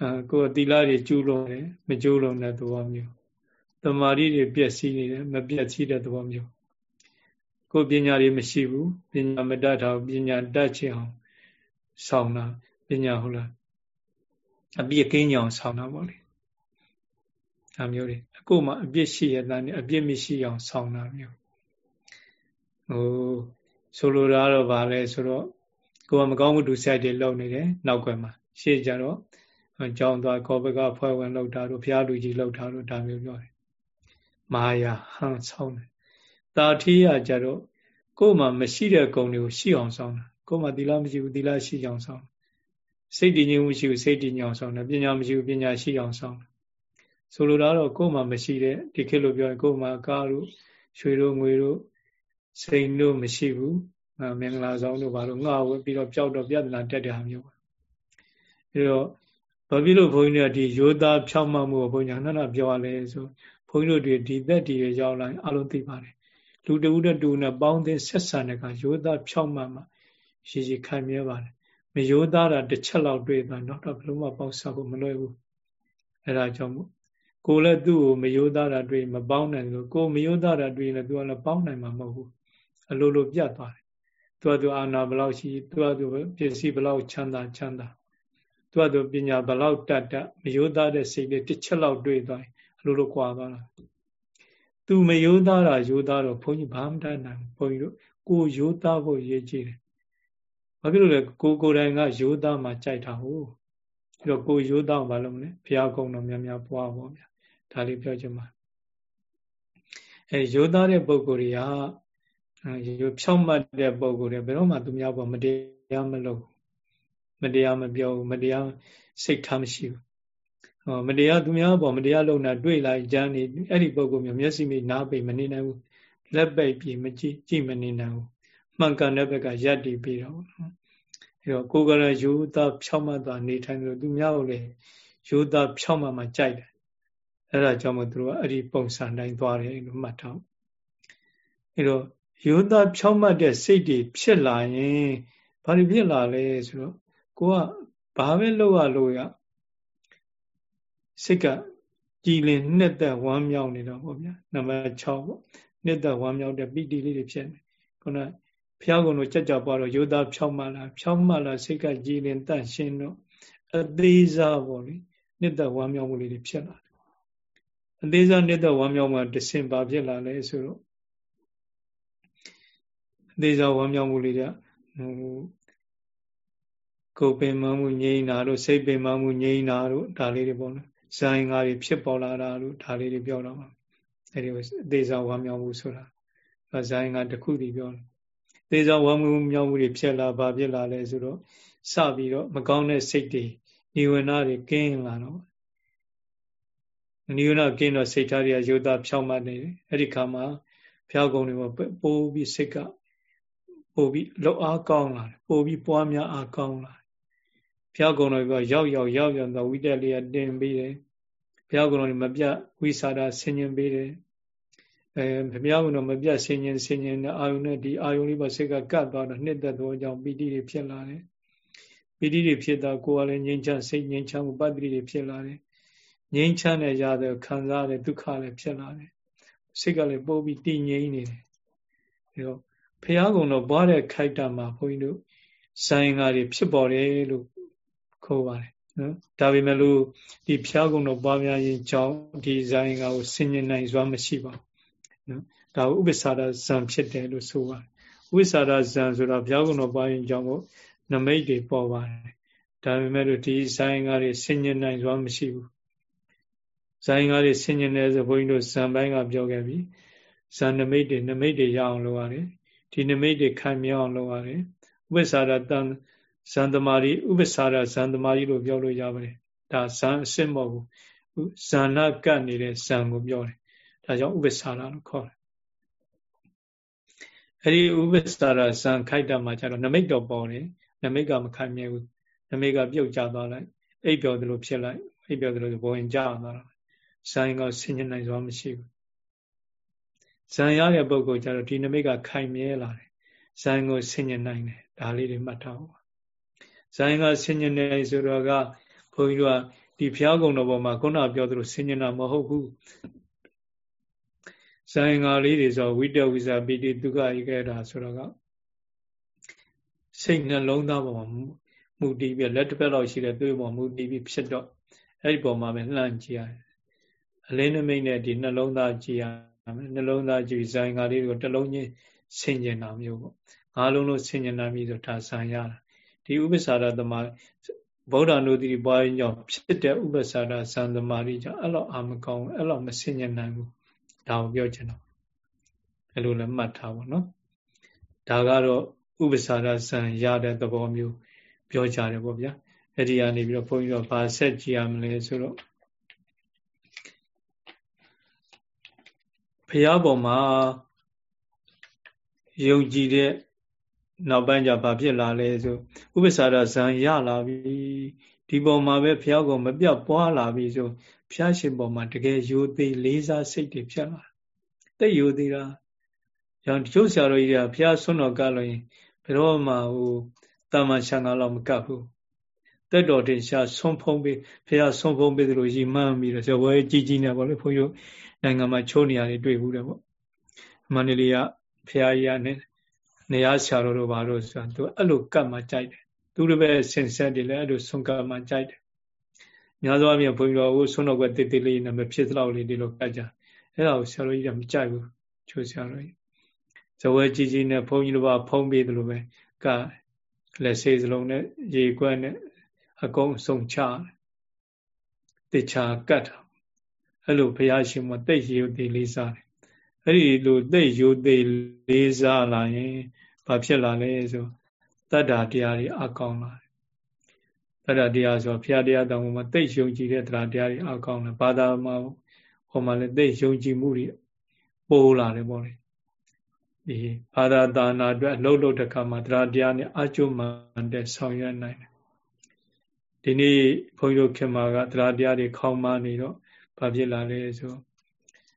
အာကိုယ်သီလတွေကျူးလွန်တယ်မကျူးလွန်တဲ့သဘောမျိုးတမာရီတွေပြည့်စည်နေတယ်မပြည့်စည်တဲ့သဘောမျိုး ကိုယ်ပညာတွေမရှိဘူးပညာမတတ်တာပညာတတ်ချင်အောင်ဆောင်တာပညာဟုတ်လားအပြစ်ကင်းကြအောင်ဆောင်တာပေါ့လေဒါမျိုးတွေအခုမှအပြစ်ရှိရတဲ့အပြစ်မရှိအောင်ဆောင်တာမျိုးဟိုဆိုလိုတာတော့ဗာလဲဆိုတော့ကိုယ်ကမကောင်းမှုဒုစရိုက်တွေလုပ်နေတယ်နောက်ွယ်မှာရှေ့ကြတော့ကြောင်းသွားကောဘကဖွဲ့ဝင်လောက်တာတို့ဘုရားလူကြီးလောက်တာတို့ဒါမျိုးပြောတယ်မာယာဟန်ဆောင်တယ် တာထီးရကြတော့ကိုယ်မှမရှိတဲ့ဂုဏ်တွေကိုရှိအောင်ဆောင်တာကိုယ်မှသီလမရှိဘူးသီလရှိအောင်ဆောင်စိတ်တည်ငြိမ်မှုရှိဘူးစိတ်တည်ငြိမ်အောင်ဆောင်တယ်ပညာမရှိဘူးပညာရှိအောင်ဆောင်တယ်ဆိုလိုတာတော့ကိုယ်မှမရှိတဲ့ဒီခေတ်လိုပြောရင်ကိုယ်မှကားတို့ရွှေတို့ငွေတို့စိန်တို့မရှိဘူးမင်္ဂလာဆောင်တို့ဘာလို့ငှဝဲပြီးတော့ပျောက်တော့ပြဿနာတက်တဲ့ဟာမျိုးပါအဲတော့ဘာဖြစ်လို့ဘုန်းကြီးတွေကဒီယောသားဖြောင်းမှမှုကိုဘုန်းကြီးကနှစ်ပြောရလဲဆိုဘုန်းကြီးတို့တွေဒီသက်တည်ရရောက်လာအလုံးသိပါတယ် လူတဦးနဲ့တူနဲ့ပေါင်းသင်းဆက်ဆံတဲ့ကယောသားဖြောင်းမှမှရည်ရည်ခံမြဲပါတယ်မယောသားတာတစ်ချက်လောက်တွေ့တာတော့တော့ဘယ်လိုမှပေါက်ဆောက်ဖို့မလွယ်ဘူးအဲဒါကြောင့်မို့ကိုလည်းသူ့ကိုမယောသားတာတွေ့မပေါင်းနိုင်လို့ကိုမယောသားတာတွေ့ရင်လည်းသူကလည်းပေါင်းနိုင်မှာမဟုတ်ဘူးအလိုလိုပြတ်သွားတယ်သူကသူအာနာဘလောက်ရှိသူကသူပစ္စည်းဘလောက်ချမ်းသာချမ်းသာသူကသူပညာဘလောက်တတ်တတ်မယောသားတဲ့စိတ်လေးတစ်ချက်လောက်တွေ့သွားရင်အလိုလိုကွာသွားတာ သူမယောသားတာယောသားတော့ဘုန်းကြီးဘာမှတတ်နိုင်ဘုန်းကြီးတို့ကိုယောသားဖို့ရေးကြည့်တယ်ဘာဖြစ်လို့လဲကိုကိုယ်တိုင်ကယောသားမှကြိုက်တာဟုတ်အဲ့တော့ကိုယောသားဘာလို့မလဲဘုရားကုံတော်များများပွားပါဗျာဒါလေးပြောချင်ပါအဲယောသားတဲ့ပုံကိုယ်တွေကရိုးဖြောင့်မတ်တဲ့ပုံကိုယ်တွေဘယ်တော့မှသူများပေါ်မတရားမလုပ်မတရားမပြောဘူးမတရားစိတ်ထားမရှိဘူးဟော မတရားသူများပေါ်မတရားလုပ်တာတွေ့လိုက်ကြမ်းနေအဲ့ဒီပုံကိုမျိုးမျက်စိမိနားပိတ်မနေနိုင်ဘူးလက်ပိတ်ပြီးမကြည့်ကြည့်မနေနိုင်ဘူးမှန်ကန်တဲ့ဘက်ကရပ်တည်ပြီးတော့အဲတော့ကိုယ်ကလည်းယူသားဖြောင့်မတ်တာနေထိုင်လို့သူများကိုလည်းယူသားဖြောင့်မတ်မှကြိုက်တယ်အဲ့ဒါကြောင့်မို့သူတို့ကအဲ့ဒီပုံစံတိုင်းသွားတယ်လို့မှတ်ထားအဲတော့ယောသားဖြောင့်မတ်တဲ့စိတ်တွေဖြစ်လာရင်ဘာတွေဖြစ်လာလဲဆိုတော့ကိုကဘာပဲလုပ်ရလို့ရ စိတ်ကကြည်လင်နှစ်သက်ဝမ်းမြောက်နေတော့ဗောဗျာနံပါတ်6ပေါ့နှစ်သက်ဝမ်းမြောက်တဲ့ပီတိလေးတွေဖြစ်နေခုနဘုရားကုံတို့ကြကြပွားတော့ယောသားဖြောင့်မတ်လာဖြောင့်မတ်လာစိတ်ကကြည်လင်တန့်ရှင်းတော့အသေးစားပေါ့လေနှစ်သက်ဝမ်းမြောက်မှုလေးတွေဖြစ်လာတယ်အသေးစားနှစ်သက်ဝမ်းမြောက်မှတဆင်ပါဖြစ်လာလဲဆိုတော့အသေးစားဝမ်းမြောက်မှုလေးတွေဟိုကိုယ်ပင်မမှုငြိမ်းတာတို့စိတ်ပင်မမှုငြိမ်းတာတို့ဒါလေးတွေပေါ့နော် ဇိုင်းကားတွေဖြစ်ပေါ်လာတာတို့ဒါလေးတွေပြောတော့မှာအဲဒီအသေးစားဝမ်းမြောက်မှုဆိုတာဇိုင်းကားတစ်ခုတည်းပြောတယ်အသေးစားဝမ်းမြောက်မှုတွေဖြစ်လာဘာဖြစ်လာလဲဆိုတော့စပြီးတော့မကောင်းတဲ့စိတ်တွေနိဝရဏတွေကင်းလာတော့နိဝရဏကင်းတော့စိတ်ထားတွေကယောသားဖြောင်းမှတ်နေတယ်အဲ့ဒီခါမှာဘုရားကုံတွေပိုးပြီးစိတ်ကပို့ပြီးလောက်အားကောင်းလာတယ်ပို့ပြီးပွားများအားကောင်းလာ ဘုရားကုံတော်ကရောက်ရောက်ရောက်ရောက်တော့ဝိတက်လေးတင်ပေးတယ်ဘုရားကုံတော်မပြဝိစာဒဆင်ញင်ပေးတယ်အဲဘုရားကုံတော်မပြဆင်ញင်ဆင်ញင်တဲ့အာယုန်နဲ့ဒီအာယုန်လေးပါစိတ်ကကတ်သွားတော့နှစ်သက်သောကြောင့်ပီတိတွေဖြစ်လာတယ်ပီတိတွေဖြစ်တော့ကိုယ်ကလည်းငြိမ်းချမ်းစိတ်ငြိမ်းချမ်းမှုပတ္တိတွေဖြစ်လာတယ်ငြိမ်းချမ်းတဲ့ရတဲ့ခံစားတဲ့ဒုက္ခလည်းဖြစ်လာတယ်စိတ်ကလည်းပို့ပြီးတည်ငြိမ်နေတယ်အဲတော့ဖះကုံတော့ဘွားတဲ့ခိုက်တာမှာဘုန်းကြီးတို့ဇိုင်းကားတွေဖြစ်ပေါ်တယ်လို့ ခေါ်ပါတယ်နော်ဒါပေမဲ့လို့ဒီဖះကုံတော့ဘွားများရင်ကြောင့်ဒီဇိုင်းကားကိုဆင်ញင်နိုင်စွမ်းမရှိပါဘူးနော်ဒါဥပ္ပစာရဇံဖြစ်တယ်လို့ဆိုပါတယ်ဥပ္ပစာရဇံဆိုတာဘုရားကုံတော်ပွားရင်ကြောင့်ကိုနမိတ်တွေပေါ်ပါတယ်ဒါပေမဲ့လို့ဒီဇိုင်းကားတွေဆင်ញင်နိုင်စွမ်းမရှိဘူးဇိုင်းကားတွေဆင်ញင်တယ်ဆိုဘုန်းကြီးတို့ဇံပိုင်းကပြောခဲ့ပြီဇံနမိတ်တွေနမိတ်တွေရအောင်လုပ်ရတယ်ဒီနမိတ်တွေခံမြောက်အောင်လုပ်ရတယ်ဥပ္ပစာရတန် ဇန်သမารီဥပ္ပစာရဇန်သမารီလို့ပြောလို့ရပါတယ်ဒါဇန်အစစ်မဟုတ်ဘူးဇာနာကတ်နေတဲ့ဇန်ကိုပြောတယ်ဒါကြောင့်ဥပ္ပစာရလို့ခေါ်တယ်အဲဒီဥပ္ပစာရဇန်ခိုက်တာမှာကျတော့နမိတ်တော့ပေါ်တယ်နမိတ်ကမခံမြဲဘူးနမိတ်ကပြုတ်ကျသွားလိုက်အိပ်ပျော်တယ်လို့ဖြစ်လိုက်အိပ်ပျော်တယ်လို့ဘဝင်ကျသွားတာဇန်ကဆင်ញနိုင်စွာမရှိဘူးဇံရတဲ့ပုဂ္ဂိုလ်ကျတော့ဒီနမိတ်ကခိုင်မြဲလာတယ်ဇံကိုဆင်ញင်နိုင်တယ်ဒါလေးတွေမှတ်ထားပါ ဇံကဆင်ញင်နေဆိုတော့ကဘုန်းကြီးတို့ကဒီဘုရားကုံတော်ပေါ်မှာခုနပြောသလိုဆင်ញင်တာမဟုတ်ဘူးဇံဃာလေးတွေဆိုဝိတဝိဇာပိတိဒုက္ခဧကတာဆိုတော့ကစိတ်နှလုံးသားပေါ်မှာမူတည်ပြီးလက်တစ်ဖက်လောက်ရှိတဲ့သွေးပေါ်မူတည်ပြီးဖြစ်တော့အဲ့ဒီပေါ်မှာပဲလှမ်းကြည့်ရတယ်အလင်းနမိတ်နဲ့ဒီနှလုံးသားကြည့်ရနှလုံးသားကြည့်ဇိုင်းကားလေးကိုတစ်လုံးချင်းဆင်ကျင်တာမျိုးပေါ့ငါးလုံးလုံးဆင်ကျင်တာမျိုးဆိုဒါဆံရတာ ဒီဥပ္ပစာရသမဗုဒ္ဓနုတိပွားရင်ကြောင့်ဖြစ်တဲ့ဥပ္ပစာရဇံသမารီကြောင့်အဲ့လောက်အာမကောင်းအဲ့လောက်မဆင်ကျင်နိုင်ဘူးဒါကိုပြောချင်တော့အဲ့လိုလည်းမှတ်ထားပါနော်ဒါကတော့ဥပ္ပစာရဇံရတဲ့သဘောမျိုးပြောကြတယ်ပေါ့ဗျာအဲ့ဒီကနေပြီးတော့ဘုန်းကြီးတို့ဗာဆက်ကြည့်ရမလဲဆိုတော့ဘုရားပေါ်မှာယုံကြည်တဲ့ နောက်ပိုင်းကျဘာဖြစ်လာလဲဆိုဥပ္ပစာရဇံရလာပြီဒီပေါ်မှာပဲဘုရားကမပြတ်ပွားလာပြီဆိုဘုရားရှင်ပေါ်မှာတကယ်ယိုသေးလေးစားစိတ်တွေဖြစ်လာတိတ်ယိုသေးတာကြောင့်တချို့ဆရာတော်ကြီးတွေကဘုရားဆွတော်ကလို့ရင်ဘယ်တော့မှဟိုတာမန်ရှံကားလောက်မကပ်ဘူးတက်တော်တင်ရှာဆွန်ဖုံးပေးဘုရားဆွန်ဖုံးပေးသလိုရီမှန်းပြီးတော့ဇဝဲကြီးကြီးနေပါလေဘုန်းကြီးနိုင်ငံမှာချိုးနေရတယ်တွေ့ဘူးတယ်ပေါ့မန္တလေးကဖရာကြီးကနေ နေရာဆရာတော်တို့ဘာလို့ဆိုတာသူအဲ့လိုကတ်မှကြိုက်တယ်သူတို့ပဲဆင်ဆက်တယ်လည်းအဲ့လိုဆုံးကတ်မှကြိုက်တယ်များသောအားဖြင့်ဘုန်းကြီးတော်ကိုဆုံးတော့ကတိတိလေးနဲ့မဖြစ်တော့လေးဒီလိုကတ်ကြအဲ့ဒါကိုဆရာတော်ကြီးကမကြိုက်ဘူးချိုးဆရာတော်ကြီးဇဝဲကြီးကြီးနဲ့ဘုန်းကြီးတို့ကဖုံးပေးတယ်လို့ပဲကလက်ဆေးစလုံးနဲ့ရေကွက်နဲ့အကုန်စုံချတခြားကတ်တာအဲ့လိုဘုရားရှင်မတိတ်ရိုသေလေးစားတယ်အဲ့ဒီလိုတိတ်ရိုသေလေးစားလာရင် ဘာဖြစ်လာလဲဆိုတတ္တာတရားတွေအကောင်းလာတတ္တာတရားဆိုဘုရားတရားတောင်မှာတိတ်ယုံကြည်တဲ့တရားတရားတွေအကောင်းလာဘာသာမှာဟောမှာလည်းတိတ်ယုံကြည်မှုတွေပိုးလာတယ်ပေါ့လေဒီဘာသာတာနာအတွက်လှုပ်လှုပ်တဲ့ခါမှာတရားတရားနဲ့အကျုံးမှန်တဲ့ဆောင်ရွက်နိုင်တယ်ဒီနေ့ဘုန်းကြီးတို့ခင်မာကတရားတရားတွေခေါင်းမနေတော့ဘာဖြစ်လာလဲဆို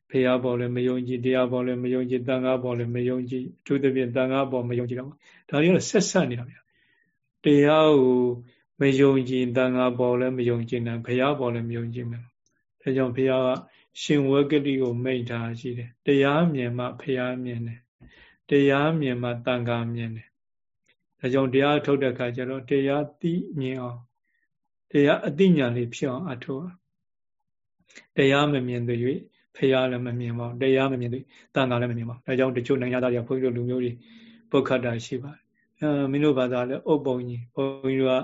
ဖရာပေါ်လည်းမယုံကြည်တရားပေါ်လည်းမယုံကြည်တန်ခါပေါ်လည်းမယုံကြည်အထူးသဖြင့်တန်ခါပေါ်မယုံကြည်တော့ဒါတွေကတော့ဆက်ဆက်နေတာဗျာတရားကိုမယုံကြည်တန်ခါပေါ်လည်းမယုံကြည်နိုင်ဖရာပေါ်လည်းမယုံကြည်မယ်ဒါကြောင့်ဖရာကရှင်ဝဂတိကိုမိန့်ထားရှိတယ်တရားမြင်မှဖရာမြင်တယ်တရားမြင်မှတန်ခါမြင်တယ်ဒါကြောင့်တရားထုတ်တဲ့အခါကျတော့တရားသိမြင်အောင်တရားအသိဉာဏ်လေးဖြစ်အောင်အထောက်တရားမမြင်သေး၍ ဖះလည်းမမြင်ပါဘူးတရားမမြင်သေးတန်ခါလည်းမမြင်ပါဘူးဒါကြောင့်တချို့နိုင်ငံသားတွေကဘုန်းကြီးတို့လူမျိုးတွေပုတ်ခတ်တာရှိပါတယ်အဲမင်းတို့ဘာသာလဲအုပ်ပုံကြီးဘုန်းကြီးတို့က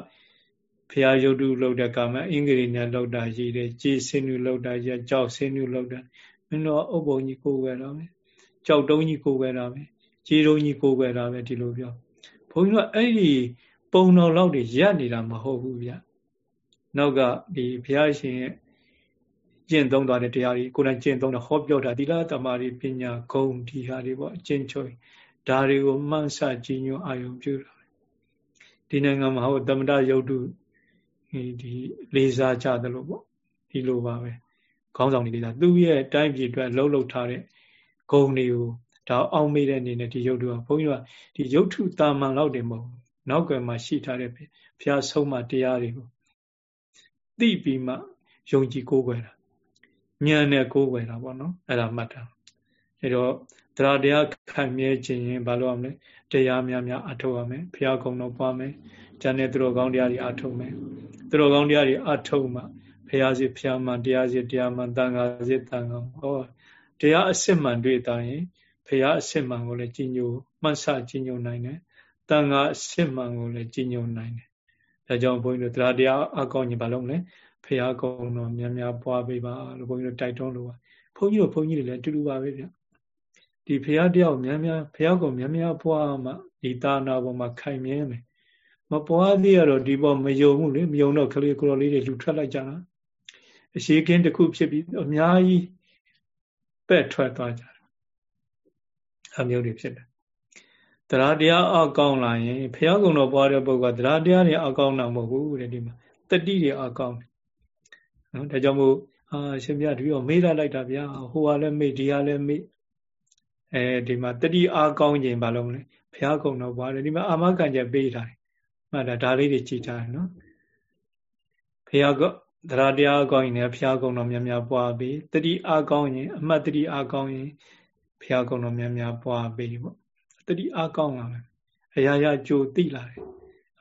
ဖះရုပ်တုလောက်တဲ့ကာမအင်္ဂလိပ်နဲ့လောက်တာရှိတယ်ကြည်စင်းနုလောက်တာရကြောက်စင်းနုလောက်တာမင်းတို့ကအုပ်ပုံကြီးကိုယ်ွယ်တော့မယ်ကြောက်တုံးကြီးကိုယ်ွယ်တာပဲကြည်တုံးကြီးကိုယ်ွယ်တာပဲဒီလိုပြောဘုန်းကြီးတို့အဲ့ဒီပုံတော်လောက်တွေရက်နေတာမဟုတ်ဘူးဗျနောက်ကဒီဘုရားရှင်ရဲ့ ကျင့်သုံးသွားတဲ့တရားတွေကိုယ်တိုင်ကျင့်သုံးတဲ့ဟောပြောတာသီလတမာရီပညာဂုံဒီဟာတွေပေါ့အကျင့်ချုပ်ဒါတွေကိုမှန်းဆကြည်ညွအာယုံပြုတာဒီနိုင်ငံမှာဟောသမ္မတယုတ်တုဒီလေးစားကြတယ်လို့ပေါ့ဒီလိုပါပဲခေါင်းဆောင်တွေလေးစားသူ့ရဲ့တိုင်းပြည်အတွက်လှုပ်လှုပ်ထားတဲ့ဂုံတွေကိုဒါအောင်မေးတဲ့အနေနဲ့ဒီယုတ်တုကဘုန်းကြီးကဒီယုတ်ထုတာမန်လောက်တယ်မဟုတ်နောက်ကမှာရှိထားတဲ့ဘုရားဆုံးမတရားတွေကိုသိပြီးမှယုံကြည်ကိုးကွယ်တာ ဉာဏ်နဲ့ကိုးကွယ်တာပေါ့နော်အဲ့ဒါမှတ်တာအဲတော့တရားတရားခံမြဲခြင်းရင်ဘာလို့ရမလဲတရားများများအထောက်ရမယ်ဘုရားကုံတော်ပွားမယ်ဉာဏ်နဲ့သူတော်ကောင်းတရားတွေအထောက်မယ်သူတော်ကောင်းတရားတွေအထောက်မှဘုရားစီဘုရားမှန်တရားစီတရားမှန်တန်ခါစီတန်ခါဟောတရားအစစ်မှန်တွေ့တာရင်ဘုရားအစစ်မှန်ကိုလည်းကြီးညိုမှတ်ဆကြီးညိုနိုင်တယ်တန်ခါအစစ်မှန်ကိုလည်းကြီးညိုနိုင်တယ်ဒါကြောင့်ဘုန်းကြီးတို့တရားတရားအကောင်းကြီးဘာလို့လဲ ဖះကုံတော်များများပွားပေးပါလို့ဘုန်းကြီးတို့တိုက်တွန်းလို့ပါဘုန်းကြီးတို့ဘုန်းကြီးတွေလည်းအတူတူပါပဲဗျဒီဖះတယောက်များများဖះကုံများများပွားမှဒီတာနာပေါ်မှာခိုင်မြဲမယ်မပွားသေးရတော့ဒီပေါ်မယုံဘူးလေမယုံတော့ကလေးကိုတော်လေးတွေလှူထွက်လိုက်ကြတာအရှိကင်းတစ်ခုဖြစ်ပြီးအများကြီးပဲ့ထွက်သွားကြတယ်အမျိုးတွေဖြစ်တယ်တရားတရားအကောင်းလာရင်ဘုရားကုံတော်ပွားတဲ့ပုဂ္ဂိုလ်ကတရားတရားတွေအကောင်းတာမဟုတ်ဘူးတဲ့ဒီမှာတတိတွေအကောင်းတယ် နော်ဒါကြောင့်မို့အာရှင်ပြဒီတော့မေးရလိုက်တာဗျာဟိုကလည်းမေးဒီကလည်းမေးအဲဒီမှာတတိအားကောင်းခြင်းဘာလို့မလဲဘုရားကုံတော်ပွားတယ်ဒီမှာအာမခံချက်ပေးထားတယ်မှတ်တာဒါလေးတွေကြည်ထားတယ်နော်ဘုရားကတရားတရားကောင်းရင်လည်းဘုရားကုံတော်များများပွားပြီးတတိအားကောင်းရင်အမှတ်တတိအားကောင်းရင်ဘုရားကုံတော်များများပွားပြီးပေါ့တတိအားကောင်းလာမယ်အရာရာကြိုသိလာတယ်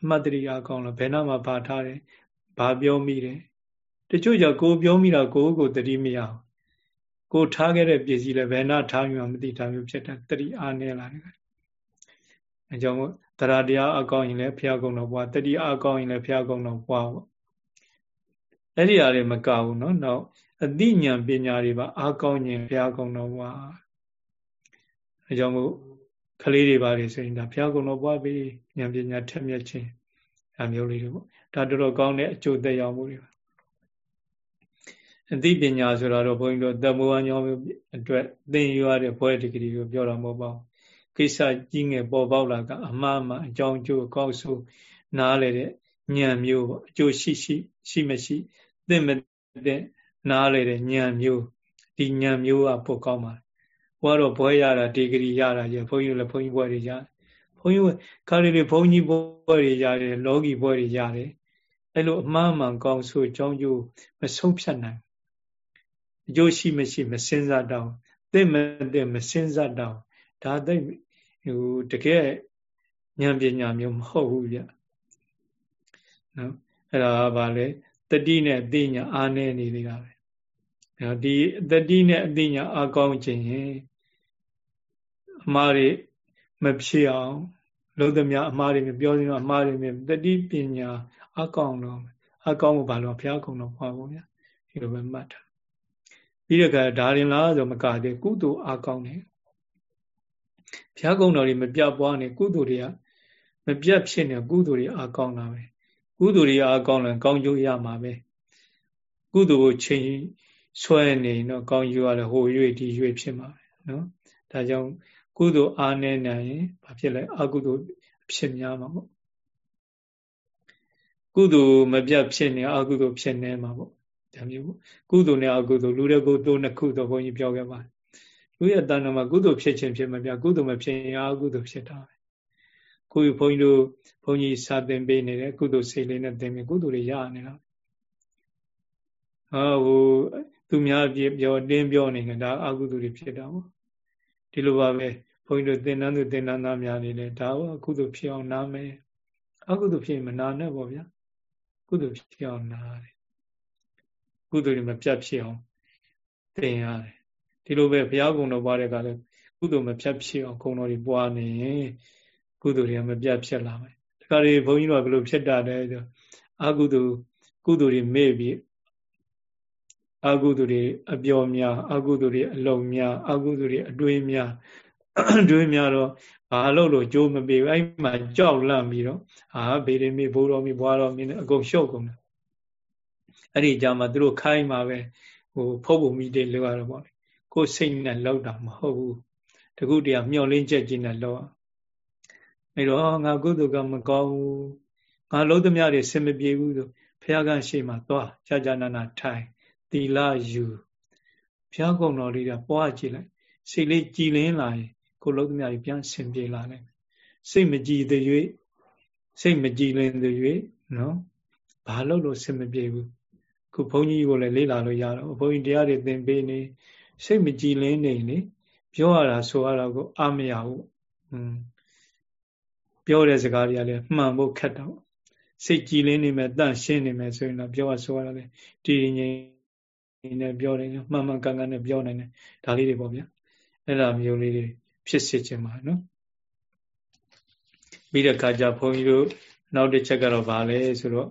အမှတ်တတိအားကောင်းလာဘယ်နာမှာဘာထားတယ်ဘာပြောမိတယ် တချို့ကြောင့်ကိုပြောမိတာကိုကိုတတိမရအောင်ကိုထားခဲ့တဲ့ပစ္စည်းလည်းဘယ်နာထားမှမသိတာမျိုးဖြစ်တယ်တတိအားနေလာတယ်အဲကြောင့်တရားတရားအကောင်းရင်လည်းဘုရားကုံတော်ဘွားတတိအားကောင်းရင်လည်းဘုရားကုံတော်ဘွားပေါ့အဲ့ဒီအရာတွေမကဘူးเนาะနောက်အသိဉာဏ်ပညာတွေပါအားကောင်းရင်ဘုရားကုံတော်ဘွားအဲကြောင့်မို့ကလေးတွေပါလေဆိုရင်ဒါဘုရားကုံတော်ဘွားပြီးဉာဏ်ပညာထက်မြက်ခြင်းအမျိုးလေးတွေပေါ့ဒါတော်တော်ကောင်းတဲ့အကျိုးသက်ရောက်မှုတွေ အသိပညာဆိုတာတော့ဘုန်းကြီးတို့တမောညောအတွက်သင်ယူရတဲ့ဘွဲဒီဂရီကိုပြောတာမဟုတ်ပါဘူးကိစ္စကြီးငယ်ပေါ်ပေါက်လာကအမှားမှအကြောင်းအကျိုးအကောက်ဆိုနားလေတဲ့ဉာဏ်မျိုးပေါ့အကျိုးရှိရှိရှိမရှိသိမတဲ့နားလေတဲ့ဉာဏ်မျိုးဒီဉာဏ်မျိုးကပိုကောင်းပါတယ်ဘွားတော့ဘွဲရတာဒီဂရီရတာရဘုန်းကြီးလည်းဘုန်းကြီးဘွဲတွေရတယ်ဘုန်းကြီးခါရီတွေဘုန်းကြီးဘွဲတွေရတယ်လောကီဘွဲတွေရတယ်အဲ့လိုအမှားမှန်ကောင်းဆိုအကြောင်းကျိုးမဆုံးဖြတ်နိုင် အကျိုးရှိမရှိမစင်စားတော့သိမသိမစင်စားတော့ဒါသိဟိုတကယ်ဉာဏ်ပညာမျိုးမဟုတ်ဘူးဗျနော်အဲ့ဒါကဘာလဲတတိနဲ့အသိဉာဏ်အားနည်းနေသေးတာပဲနော်ဒီတတိနဲ့အသိဉာဏ်အားကောင်းခြင်းရင်အမှားတွေမဖြစ်အောင်လုံးသမျှအမှားတွေမပြောစင်းတော့အမှားတွေမတတိပညာအကောင်းတော့အကောင်းကိုဘာလို့ဘုရားကုံတော့ပွားဖို့ဗျာဒီလိုပဲမှတ်တာ ပြီးတော့ကဒါရင်လားဆိုမကသေးကုသိုလ်အကောင်းတယ်ဘုရားကုံတော်တွေမပြတ်ပွားနေကုသိုလ်တွေကမပြတ်ဖြစ်နေကုသိုလ်တွေအကောင်းတာပဲကုသိုလ်တွေအကောင်းရင်ကောင်းကျိုးရမှာပဲကုသိုလ်ကိုချိန်ဆွဲနေတော့ကောင်းကျိုးရတယ်ဟို၍ဒီ၍ဖြစ်မှာပဲနော်ဒါကြောင့်ကုသိုလ်အားနည်းနိုင်ရင်ဘာဖြစ်လဲအကုသိုလ်ဖြစ်များမှာပေါ့ကုသိုလ်မပြတ်ဖြစ်နေအကုသိုလ်ဖြစ်နေမှာပေါ့ ဒါမျိုးပေါ့ကုသိုလ်နဲ့အကုသိုလ်လူတဲ့ကိုယ်တို့နှစ်ခုတော့ဘုန်းကြီးပြောခဲ့ပါတယ် လူရဲ့တဏ္ဍာမှာကုသိုလ်ဖြစ်ခြင်းဖြစ်မပြကုသိုလ်မဖြစ်ရင်အကုသိုလ်ဖြစ်တာပဲကိုယ်ဘုန်းကြီးတို့ဘုန်းကြီးစာသင်ပေးနေတယ်ကုသိုလ်စိတ်လေးနဲ့သင်ပြီးကုသိုလ်တွေရနေတာဟာဟိုသူများပြပြောတင်းပြောနေတယ်ဒါအကုသိုလ်တွေဖြစ်တာပေါ့ဒီလိုပါပဲဘုန်းကြီးတို့သင်္นานသူသင်္นานသားများနေတယ်ဒါကကုသိုလ်ဖြစ်အောင်နားမယ်အကုသိုလ်ဖြစ်ရင်မနာနဲ့ပေါ့ဗျာကုသိုလ်ဖြစ်အောင်နားတယ် ကုသိုလ်တွေမပြတ်ဖြစ်အောင်သင်ရတယ်ဒီလိုပဲဘုရားကုံတော်ပွားတဲ့ကလည်းကုသိုလ်မပြတ်ဖြစ်အောင်ကုံတော်တွေပွားနေရင်ကုသိုလ်တွေကမပြတ်ဖြစ်လာမယ်ဒါကြတွေဘုန်းကြီးတို့ကဘယ်လိုဖြစ်တာလဲဆိုအကုသိုလ်ကုသိုလ်တွေမေ့ပြီးအကုသိုလ်တွေအပျော်များအကုသိုလ်တွေအလုံများအကုသိုလ်တွေအတွေးများအတွေးများတော့ဘာလို့လို့ကြိုးမပေးဘူးအဲ့မှာကြောက်လန့်ပြီးတော့အာဘေးရမေဘိုးတော်မီဘွားတော်မီနဲ့အကုန်ရှုပ်ကုန်တယ် အဲ့ဒီကြမှာသူတို့ခိုင်းမှာပဲဟိုဖုတ်ပုံမိတွေလောက်ရတော့ပေါ့ကိုယ်စိတ်နဲ့လောက်တာမဟုတ်ဘူးတခုတည်းမျောလင်းချက်ကြီးနဲ့လောက်အဲ့တော့ငါကုသိုလ်ကမကောင်းဘူးငါလုံးသမျှတွေဆင်မပြေဘူးဆိုဘုရားကရှေ့မှာသွားကြာကြာနာနာထိုင်သီလယူဘုရားကုံတော်လေးကပွားကြည့်လိုက်စိတ်လေးကြည်လင်းလာရင်ကိုလုံးသမျှတွေပြန်ဆင်ပြေလာတယ်စိတ်မကြည်တဲ့၍စိတ်မကြည်လင်းတဲ့၍နော်ဘာလို့လို့ဆင်မပြေဘူး ခုဘုန်းကြီးကိုလည်းလေ့လာလို့ရတော့ဘုန်းကြီးတရားတွေသင်ပေးနေစိတ်မကြည်လင်းနေလေပြောရတာဆိုရတာကိုအာမရဘူးอืมပြောတဲ့စကားတွေကလည်းမှန်ဖို့ခက်တော့စိတ်ကြည်လင်းနေမယ်တန့်ရှင်းနေမယ်ဆိုရင်တော့ပြောရဆိုရတာလေတည်ငြိမ်နေပြောတယ်မှန်မှန်ကန်ကန်နဲ့ပြောနိုင်တယ်ဒါလေးတွေပေါ့ဗျာအဲ့ဒါမျိုးလေးတွေဖြစ်စေချင်ပါနော်ပြီးတဲ့အခါကျဘုန်းကြီးတို့နောက်တစ်ချက်ကတော့ဗာလဲဆိုတော့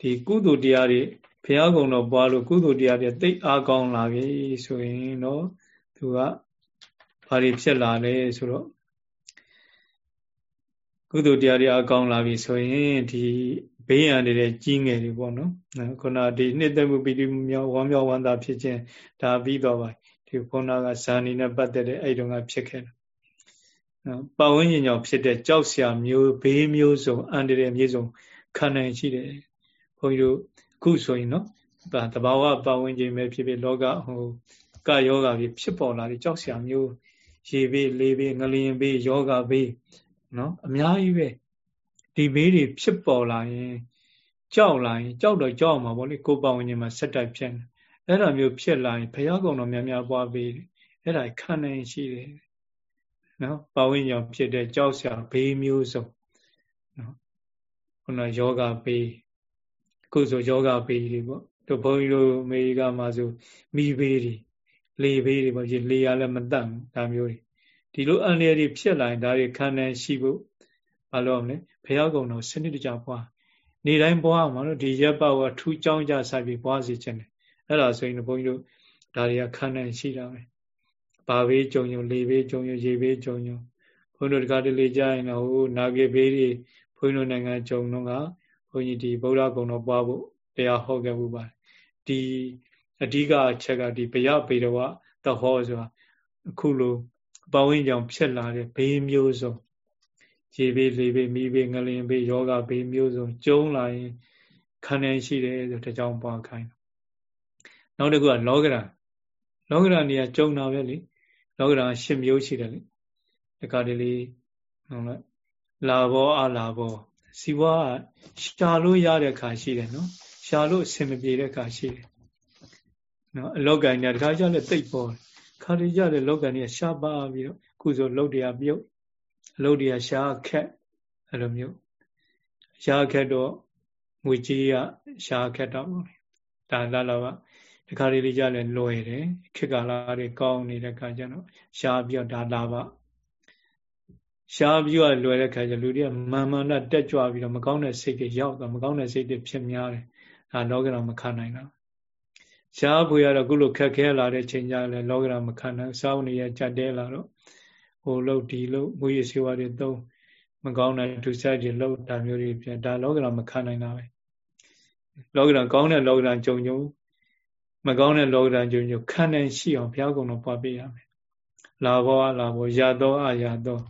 ဒီကုသိုလ်တရားတွေ ဘုရားကုံတော်ပွားလို့ကုသိုလ်တရားတွေသိအားကောင်းလာပြီဆိုရင်တော့သူကဘာတွေဖြစ်လာလဲဆိုတော့ကုသိုလ်တရားတွေအကောင်းလာပြီဆိုရင်ဒီဘေးရန်တွေကြီးငယ်တွေပေါ့နော်ခုနဒီနှစ်သက်မှုပီတိမြောက်ဝမ်းမြောက်ဝမ်းသာဖြစ်ခြင်းဒါပြီးတော့ပါဒီခုနကဇာနီနဲ့ပတ်သက်တဲ့အဲ့တုန်းကဖြစ်ခဲ့တယ်နော်ပဝန်းကျင်ကြောင့်ဖြစ်တဲ့ကြောက်စရာမျိုးဘေးမျိုးစုံအန္တရာယ်မျိုးစုံခံနိုင်ရှိတယ်ဘုန်းကြီးတို့ ခုဆိုရင်နော်ဒါတဘာဝပဝန်းကျင်ပဲဖြစ်ဖြစ်လောကဟိုကယောဂါပြီးဖြစ်ပေါ်လာတဲ့ကြောက်စရာမျိုးရေဘေးလေဘေးငလျင်ဘေးယောဂါဘေးနော်အများကြီးပဲဒီဘေးတွေဖြစ်ပေါ်လာရင်ကြောက်လာရင်ကြောက်တော့ကြောက်မှာပေါ့လေကိုယ်ပဝန်းကျင်မှာဆက်တိုက်ဖြစ်နေအဲ့လိုမျိုးဖြစ်လာရင်ဘုရားကုံတော်များများပွားပေးတယ်အဲ့ဒါခံနိုင်ရှိတယ်နော်ပဝန်းကျင်ဖြစ်တဲ့ကြောက်စရာဘေးမျိုးစုံနော်ခုနယောဂဘေး ခုဆိုယောဂဘေးတွေပေါ့တို့ဘုန်းကြီးတို့အမေရိကမှာဆိုမိဘေးတွေလေဘေးတွေပေါ့ရေလေရလည်းမတတ်ဘူးဒါမျိုးတွေဒီလိုအန္တရာယ်တွေဖြစ်လာရင်ဒါတွေခံနိုင်ရှိဖို့မလုပ်အောင်လေဘုရားကုံတော်စနစ်တကျပွားနေတိုင်းပွားမှာလို့ဒီရက်ပတ်ကထူးကြောင်းကြဆိုင်ပြီးပွားစီခြင်းတယ်အဲ့ဒါဆိုရင်ဘုန်းကြီးတို့ဒါတွေကခံနိုင်ရှိတာပဲဘာဘေးကြုံယုံလေဘေးကြုံယုံရေဘေးကြုံယုံဘုန်းတို့တကားတလေကြရင်တော့ဟိုနာဂေဘေးတွေဘုန်းတို့နိုင်ငံကြုံတော့က ဘုန်းကြီးဒီဗုဒ္ဓဂုံတော်ပွားဖို့တရားဟောခဲ့မှုပါတယ်ဒီအဓိကအချက်ကဒီဘယပေတော်ကတဟောဆိုတာအခုလိုပဝင်းကြောင့်ဖြစ်လာတဲ့ဘေးမျိုးစုံရေဘေးလေဘေးမိဘေးငလင်ဘေးယောဂဘေးမျိုးစုံကျုံလာရင်ခံနိုင်ရှိတယ်ဆိုတကြောင်ပွားခိုင်းနောက်တစ်ခုကလောကရန်လောကရန်နေရာကျုံတာပဲလေလောကရန်ရှစ်မျိုးရှိတယ်လေဒီကတည်းလေးဟုတ်လားလာဘောအလာဘော စီဝါရှာလို့ရတဲ့ခါရှိတယ်နော်ရှာလို့အဆင်မပြေတဲ့ခါရှိတယ်နော်အလောကန်ညာတခါကျလည်းတိတ်ပေါ်ခါတည်းကျလည်းလောကန်ညာရှားပါပြီးတော့ခုဆိုလုတ်တရားပြုတ်အလုတ်တရားရှားခက်အဲ့လိုမျိုးရှားခက်တော့ငွေကြီးကရှားခက်တော့ဒါလာလာပါတခါတည်းလေးကျလည်းလွယ်တယ်ခေတ်ကာလတွေကောင်းနေတဲ့ခါကျတော့ရှားပြီးတော့ဒါလာပါ ရှားပြီးတော့လွယ်တဲ့ခါကျလူတွေကမာမာနတက်ကြွပြီးတော့မကောင်းတဲ့စိတ်တွေရောက်တော့မကောင်းတဲ့စိတ်တွေဖြစ်များတယ်ဒါလောကရမခံနိုင်တာရှားဖွေရတော့ခုလိုခက်ခဲလာတဲ့ချိန်ကြလဲလောကရမခံနိုင်စောင်းနေရကြက်တဲလာတော့ဟိုလို့ဒီလို့ငွေရစေဝါတွေသုံးမကောင်းတဲ့ဒုစရိုက်တွေလို့ဒါမျိုးတွေပြန်ဒါလောကရမခံနိုင်တာပဲလောကရကောင်းတဲ့လောကရကြုံကြုံမကောင်းတဲ့လောကရကြုံကြုံခံနိုင်ရှိအောင်ဘုရားကုံတော်ပွားပေးရမယ်လာဘောအလာဘောရသောအရာသောတ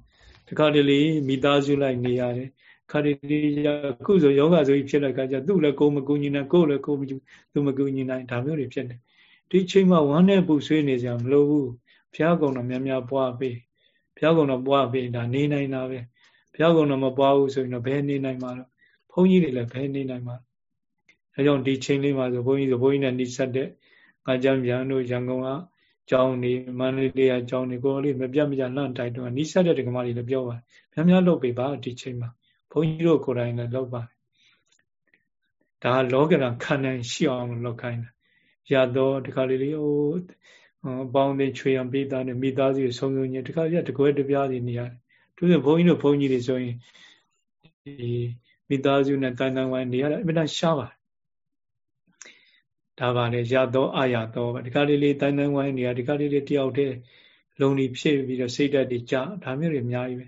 ခါတလေမိသားစုလိုက်နေရတယ်ခါတည်းရခုဆိုယောဂဆိုပြီးဖြစ်တဲ့အခါကျသူ့လည်းကိုယ်မကူညီနိုင်ကိုယ်လည်းကိုယ်မကူသူမကူညီနိုင်ဒါမျိုးတွေဖြစ်နေဒီချိန်မှာဝမ်းနဲ့ပူဆွေးနေကြမလို့ဘူးဘုရားကုံတော်များများပွားပေးဘုရားကုံတော်ပွားပေးဒါနေနိုင်တာပဲဘုရားကုံတော်မပွားဘူးဆိုရင်တော့ဘယ်နေနိုင်မှာလဲဘုန်းကြီးတွေလည်းဘယ်နေနိုင်မှာအဲကြောင့်ဒီချိန်လေးမှာဆိုဘုန်းကြီးဆိုဘုန်းကြီးနဲ့နှိစက်တဲ့ငါကြံပြန်တို့ရန်ကုန်က ကျောင်းနေမန္တလေးကကျောင်းနေကိုလေးမပြတ်မကြလှန့်တိုက်တော့နှိစက်တဲ့ဒကမတွေလည်းပြောပါတယ်များများလုပ်ပေးပါဒီချိန်မှာဘုန်းကြီးတို့ကိုယ်တိုင်လည်းလုပ်ပါတယ်ဒါလောကရန်ခန္ဓာရှိအောင်လုပ်ခိုင်းတာရတော့ဒီခါလေးလေးဟိုပေါင်းတဲ့ချွေအောင်ပေးတာနဲ့မိသားစုဆုံးဆုံးချင်းဒီခါပြတကွဲတပြားစီနေရတယ်သူကဘုန်းကြီးတို့ဘုန်းကြီးတွေဆိုရင်ဒီမိသားစုနဲ့တန်တန်ဝိုင်းနေရတာအမြဲတမ်းရှားပါတယ် ဒါပါလေရတော့အာရတော့ဒီခါလေးလေးတန်တန်ဝိုင်းနေရဒီခါလေးလေးတယောက်တည်းလုံနေဖြစ်ပြီးတော့စိတ်ဓာတ်တွေကြာဒါမျိုးတွေအများကြီးပဲ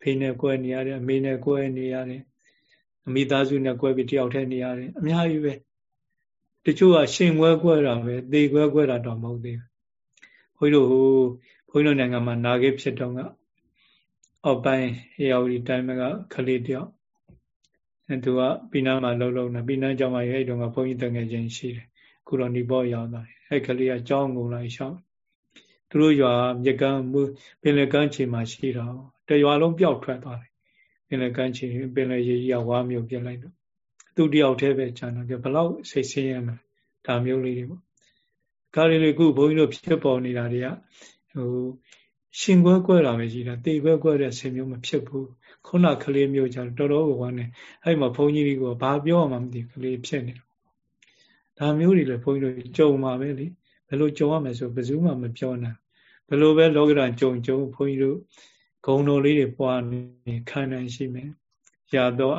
ဖေနဲ့ကွဲနေရတယ်အမေနဲ့ကွဲနေရတယ်မိသားစုနဲ့ကွဲပြီးတယောက်တည်းနေရတယ်အများကြီးပဲတချို့ကရှင်ကွဲကွဲတာပဲသေကွဲကွဲတာတော့မဟုတ်သေးဘူးဘုန်းကြီးတို့ဟိုဘုန်းကြီးတို့နိုင်ငံမှာနာခဲ့ဖြစ်တော့ကအောက်ပိုင်းရော်ဒီတိုင်းကခလေးတယောက်အဲသူကပိနာမှာလှုပ်လှုပ်နေပိနာကျောင်းမှာရဲ့တုန်းကဘုန်းကြီးတငယ်ချင်းရှိတယ် ခုတော့ဒီဘောရောက်သွားတယ်အဲခလေးကကျောင်းကုန်လိုက်ရှောက်သူတို့ရွာမြကန်းပင်လယ်ကမ်းခြေမှာရှိတော့တရွာလုံးပျောက်ထွက်သွားတယ်ပင်လယ်ကမ်းခြေပင်လယ်ရေကြီးကဝါမျိုးပြစ်လိုက်တော့သူတယောက်တည်းပဲကျန်တော့ဘယ်လောက်စိတ်ဆင်းရဲမလဲဒါမျိုးလေးတွေပေါ့ကားလေးလေးခုဘုန်းကြီးတို့ဖြစ်ပေါ်နေတာတွေကဟိုရှင်ကွဲကွဲတာပဲရှိတာတေကွဲကွဲတဲ့ဆင်မျိုးမဖြစ်ဘူးခုနကလေးမျိုးကြတော်တော်ကိုဝမ်းနေအဲ့မှာဘုန်းကြီးတွေကဘာပြောမှမသိကလေးဖြစ်နေ ဒါမျိုးတွေလည်းဘုန်းကြီးတို့ကြုံမှာပဲလေဘယ်လိုကြုံရမလဲဆိုဘယ်သူမှမပြောနိုင်ဘယ်လိုပဲလောကဓာတ်ကြုံကြုံဘုန်းကြီးတို့ဂုံတော်လေးတွေပွားနေခံနိုင်ရှိမယ်ရတော့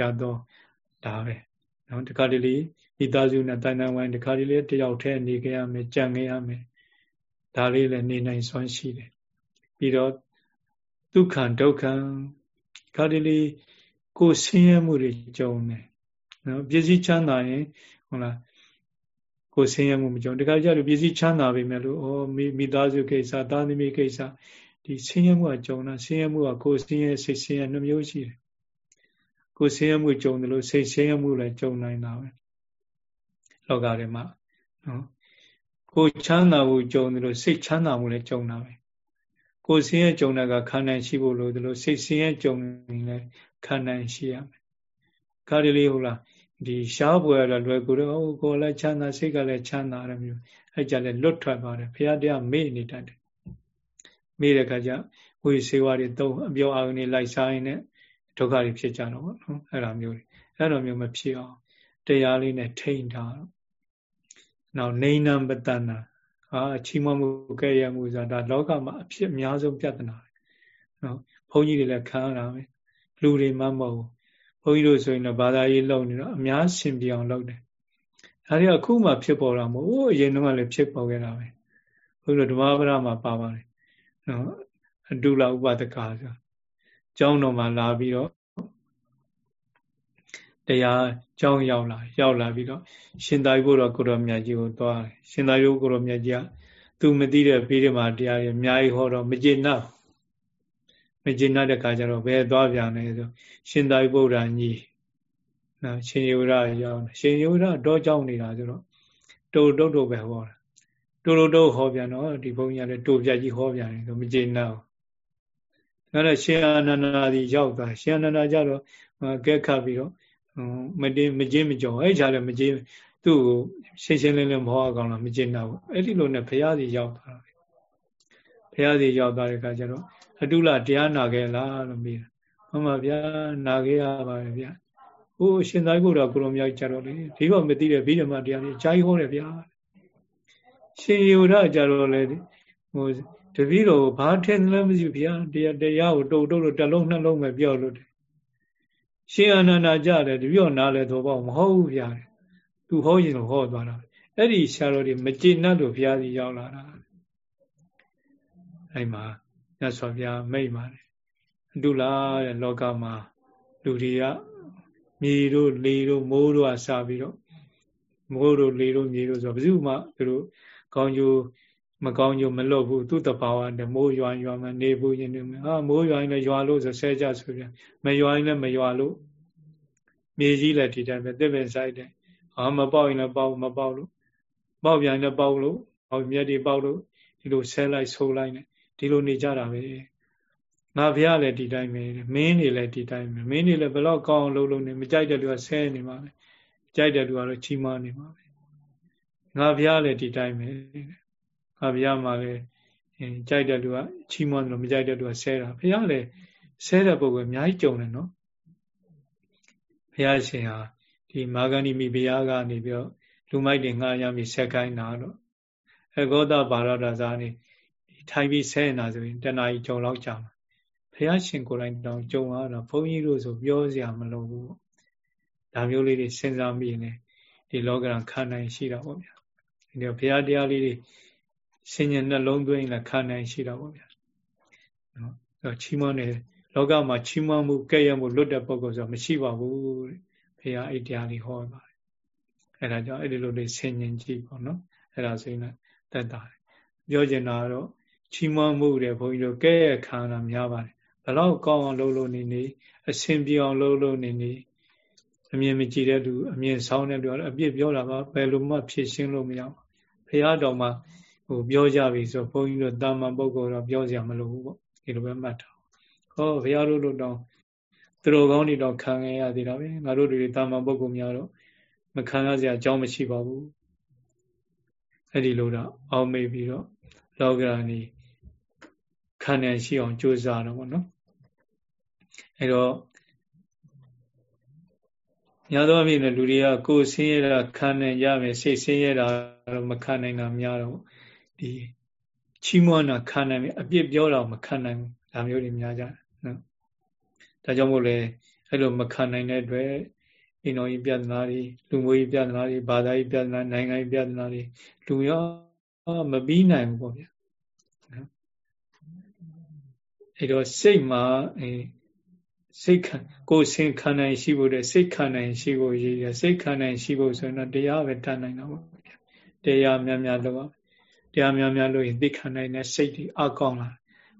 ရတော့ဒါပဲနော်တခါတလေမိသားစုနဲ့တိုင်တိုင်ဝိုင်းတခါတလေတယောက်တည်းနေကြရမယ်ကြံခဲ့ရမယ်ဒါလေးလည်းနေနိုင်စွမ်းရှိတယ်ပြီးတော့ဒုက္ခဒုက္ခခါတလေကိုဆင်းရဲမှုတွေကြုံတယ်နော်ပစ္စည်းချမ်းသာရင်ဟုတ်လား ကိုဆင်းရဲမှုမကြုံတခါကြလို့ပစ္စည်းချမ်းသာပြီမဲ့လို့ဩမိမိသားစုကိစ္စသားသမီးကိစ္စဒီဆင်းရဲမှုကကြုံတာဆင်းရဲမှုကကိုဆင်းရဲစိတ်ဆင်းရဲနှမျိုးရှိတယ်ကိုဆင်းရဲမှုကြုံတယ်လို့စိတ်ဆင်းရဲမှုလည်းကြုံနိုင်တာပဲလောကထဲမှာနော်ကိုချမ်းသာမှုကြုံတယ်လို့စိတ်ချမ်းသာမှုလည်းကြုံတာပဲကိုဆင်းရဲကြုံတာကခန္ဓာရှိဖို့လို့တယ်လို့စိတ်ဆင်းရဲကြုံနေလည်းခန္ဓာရှိရမယ်ခါဒီလေးဟုတ်လား ဒီရှားပွဲရတော့လွယ်ကူတော့ကိုယ်လည်းချမ်းသာစိတ်ကလည်းချမ်းသာတယ်မျိုးအဲ့ကြလည်းလွတ်ထွက်သွားတယ်ဘုရားတရားမေ့နေတတ်တယ်မေ့တဲ့ခါကျဝိစေဝါတွေသုံးအပြောအာရုံတွေလိုက်စားရင်လည်းဒုက္ခတွေဖြစ်ကြတော့ဗောနော်အဲ့လိုမျိုးတွေအဲ့လိုမျိုးမဖြစ်အောင်တရားလေးနဲ့ထိန်းထားတော့နောက်နေနံပတနာဟာချီးမွမ်းမှုကဲ့ရဲ့မှုဆိုတာဒါလောကမှာအဖြစ်အများဆုံးပြဿနာနော်ဘုန်းကြီးတွေလည်းခံရတာပဲလူတွေမှမဟုတ် ဘုန်းကြီးတို့ဆိုရင်တော့ဘာသာရေးလုပ်နေတော့အများရှင်ပြအောင်လုပ်တယ်ဒါတွေအခုမှဖြစ်ပေါ်တာမဟုတ်ဘူးအရင်တော့လည်းဖြစ်ပေါ်ခဲ့တာပဲဘုန်းကြီးတို့ဓမ္မပဒမှာပါပါတယ်နော်အတုလဥပဒကာဆိုကျောင်းတော်မှာလာပြီးတော့တရားကျောင်းရောက်လာရောက်လာပြီးတော့ရှင်သာရိပုတ္တရာကိုရောမြတ်ကြီးကိုသွားတယ်ရှင်သာရိပုတ္တရာကိုရောမြတ်ကြီးကသူမသိတဲ့ပြီးတဲ့မှာတရားတွေအများကြီးဟောတော့မကျေနပ် မကျေနပ်တဲ့ခါကျတော့ဘယ်သွားပြန်လဲဆိုရှင်သာရိပုတ္တရာကြီးနော်ရှင်ယေဝရရောက်ရှင်ယေဝရတော့ကြောင်းနေတာဆိုတော့တူတုတ်တုတ်ပဲဟောတာတူတူတုတ်ဟောပြန်တော့ဒီဘုန်းကြီးကလည်းတူပြကြီးဟောပြန်တယ်ဆိုမကျေနပ်အဲ့ဒါရှင်အာနန္ဒာကြီးရောက်သွားရှင်အာနန္ဒာကြတော့ကဲခတ်ပြီးတော့မတင်းမကျင်းမကြောအဲ့ခြားလည်းမကျင်းသူ့ကိုရှင်းရှင်းလင်းလင်းမဟောအောင်လားမကျင်းတော့ဘူးအဲ့ဒီလိုနဲ့ဘုရားစီရောက်သွားတယ်ဘုရားစီရောက်သွားတဲ့အခါကျတော့ အတုလတရားနာခဲ့လားလို့မေးတယ်မှန်ပါဗျာနာခဲ့ရပါတယ်ဗျာဟိုရှင်သာရိပုတ္တရာကိုလိုမြောက်ကြတော့လေဒီတော့မသိတဲ့ဘိဓမ္မာတရားကြီးအကြာကြီးဟောတယ်ဗျာရှင်ယေဝရကြတော့လေဟိုတပည့်တော်ဘာထင်လည်းမရှိဘူးဗျာတရားတရားကိုတုတ်တုတ်လို့တစ်လုံးနှလုံးပဲပြောလို့တယ်ရှင်အာနန္ဒာကြတယ်တပည့်တော်နားလဲတော့မဟုတ်ဘူးဗျာသူဟောရင်တော့ဟောသွားတာအဲ့ဒီဆရာတော်တွေမကျေနပ်လို့ဘုရားကြီးရောက်လာတာအဲ့မှာ မြတ်စွာဘုရားမိတ်ပါတယ်အတူလားတဲ့လောကမှာလူတွေကမြေတို့လေတို့မိုးတို့အစားပြီးတော့မိုးတို့လေတို့မြေတို့ဆိုဘယ်သူမှသူတို့ကောင်းကျိုးမကောင်းကျိုးမလွတ်ဘူးသူ့တဘာဝနဲ့မိုးရွာရွာမှနေဘူးရင်နေမှာမိုးရွာရင်လည်းရွာလို့ဆိုဆဲကြဆိုပြန်မရွာရင်လည်းမရွာလို့မြေကြီးလည်းဒီတိုင်းပဲတစ်ပင်ဆိုင်တယ်အာမပေါက်ရင်လည်းပေါက်မပေါက်လို့ပေါက်ပြန်လည်းပေါက်လို့ပေါက်မြက်တွေပေါက်လို့ဒီလိုဆဲလိုက်ဆိုးလိုက်နဲ့ ဒီလိုနေကြတာပဲငါဘုရားလည်းဒီတိုင်းပဲမင်းနေလည်းဒီတိုင်းပဲမင်းနေလည်းဘယ်တော့ကောင်းအောင်လုပ်လို့နေမကြိုက်တဲ့လူကဆဲနေမှာပဲကြိုက်တဲ့လူကတော့ချီးမွမ်းနေမှာပဲငါဘုရားလည်းဒီတိုင်းပဲငါဘုရားမှာလည်းကြိုက်တဲ့လူကချီးမွမ်းလို့မကြိုက်တဲ့လူကဆဲတာဘုရားလည်းဆဲတဲ့ပုဂ္ဂိုလ်အများကြီးကြုံတယ်နော်ဘုရားရှင်ဟာဒီမာဂန္ဒီမိဘုရားကနေပြီးတော့လူမိုက်တွေငှားရပြီးဆက်ခိုင်းတာတော့အဂောဒဘာရဒဇာနေ ထိုင်ပြီးဆဲနေတာဆိုရင်တဏှာကြီးကြုံလောက်ကြာမှာဘုရားရှင်ကိုယ်တိုင်တောင်ကြုံရတော့ဘုန်းကြီးတို့ဆိုပြောစရာမလိုဘူးဒါမျိုးလေးတွေစဉ်းစားမိရင်ဒီလောကရန်ခံနိုင်ရှိတာပေါ့ဗျာဒီတော့ဘုရားတရားလေးတွေဆင်ញံနှလုံးသွင်းလည်းခံနိုင်ရှိတာပေါ့ဗျာနော်ချီးမွမ်းနေလောကမှာချီးမွမ်းမှုကဲ့ရဲ့မှုလွတ်တဲ့ပုဂ္ဂိုလ်ဆိုမရှိပါဘူးဘုရားအဲ့တရားလေးဟောပါတယ်အဲ့ဒါကြောင့်အဲ့ဒီလိုလေးဆင်ញံကြည့်ပေါ့နော်အဲ့ဒါဆိုရင်တက်တာပြောချင်တာကတော့ ချီးမွမ်းမှုတွေဘုန်းကြီးတို့ကဲ့ရဲ့ခံတာများပါတယ်ဘလောက်ကောင်းအောင်လုပ်လို့နေနေအဆင်ပြေအောင်လုပ်လို့နေနေအမြင်မကြည့်တဲ့သူအမြင်ဆောင်တဲ့သူအပြစ်ပြောတာပါဘယ်လိုမှဖြေရှင်းလို့မရဘူးဘုရားတော်မှာဟိုပြောကြပြီဆိုဘုန်းကြီးတို့တာမန်ပုဂ္ဂိုလ်တော့ပြောစရာမလိုဘူးပေါ့ဒီလိုပဲမှတ်ထားဟောဘုရားတို့တို့တော့သူတော်ကောင်းတွေတော့ခံရသေးတာပဲငါတို့တွေတာမန်ပုဂ္ဂိုလ်များတော့မခံရစရာအကြောင်းမရှိပါဘူးအဲ့ဒီလိုတော့အောက်မေ့ပြီးတော့လောကရာနေ ခံနိုင်ရှိအောင်ကြိုးစားတော့ဗောနော်အဲ့တော့ညာသောအဖြစ်နဲ့လူတွေကကိုယ်ဆင်းရဲတာခံနိုင်ကြမယ်စိတ်ဆင်းရဲတာတော့မခံနိုင်တာများတော့ဒီချီးမွမ်းတာခံနိုင်မယ်အပြစ်ပြောတာမခံနိုင်ဘူးဒါမျိုးတွေများကြတယ်နော်ဒါကြောင့်မို့လဲအဲ့လိုမခံနိုင်တဲ့အတွက်အိမ်တော်ကြီးပြဿနာတွေလူမျိုးကြီးပြဿနာတွေဘာသာကြီးပြဿနာနိုင်ငံကြီးပြဿနာတွေလူရောမပြီးနိုင်ဘူးပေါ့ဗျာနော် အဲ့တော့စိတ်မှာအဲစိတ်ခံကိုယ်စင်ခံနိုင်ရှိဖို့တဲ့စိတ်ခံနိုင်ရှိဖို့ရည်ရစိတ်ခံနိုင်ရှိဖို့ဆိုရင်တော့တရားပဲတတ်နိုင်တာပေါ့ဗျာတရားများများလုပ်တရားများများလုပ်ရင်သိခံနိုင်တဲ့စိတ်တွေအကောင်းလာ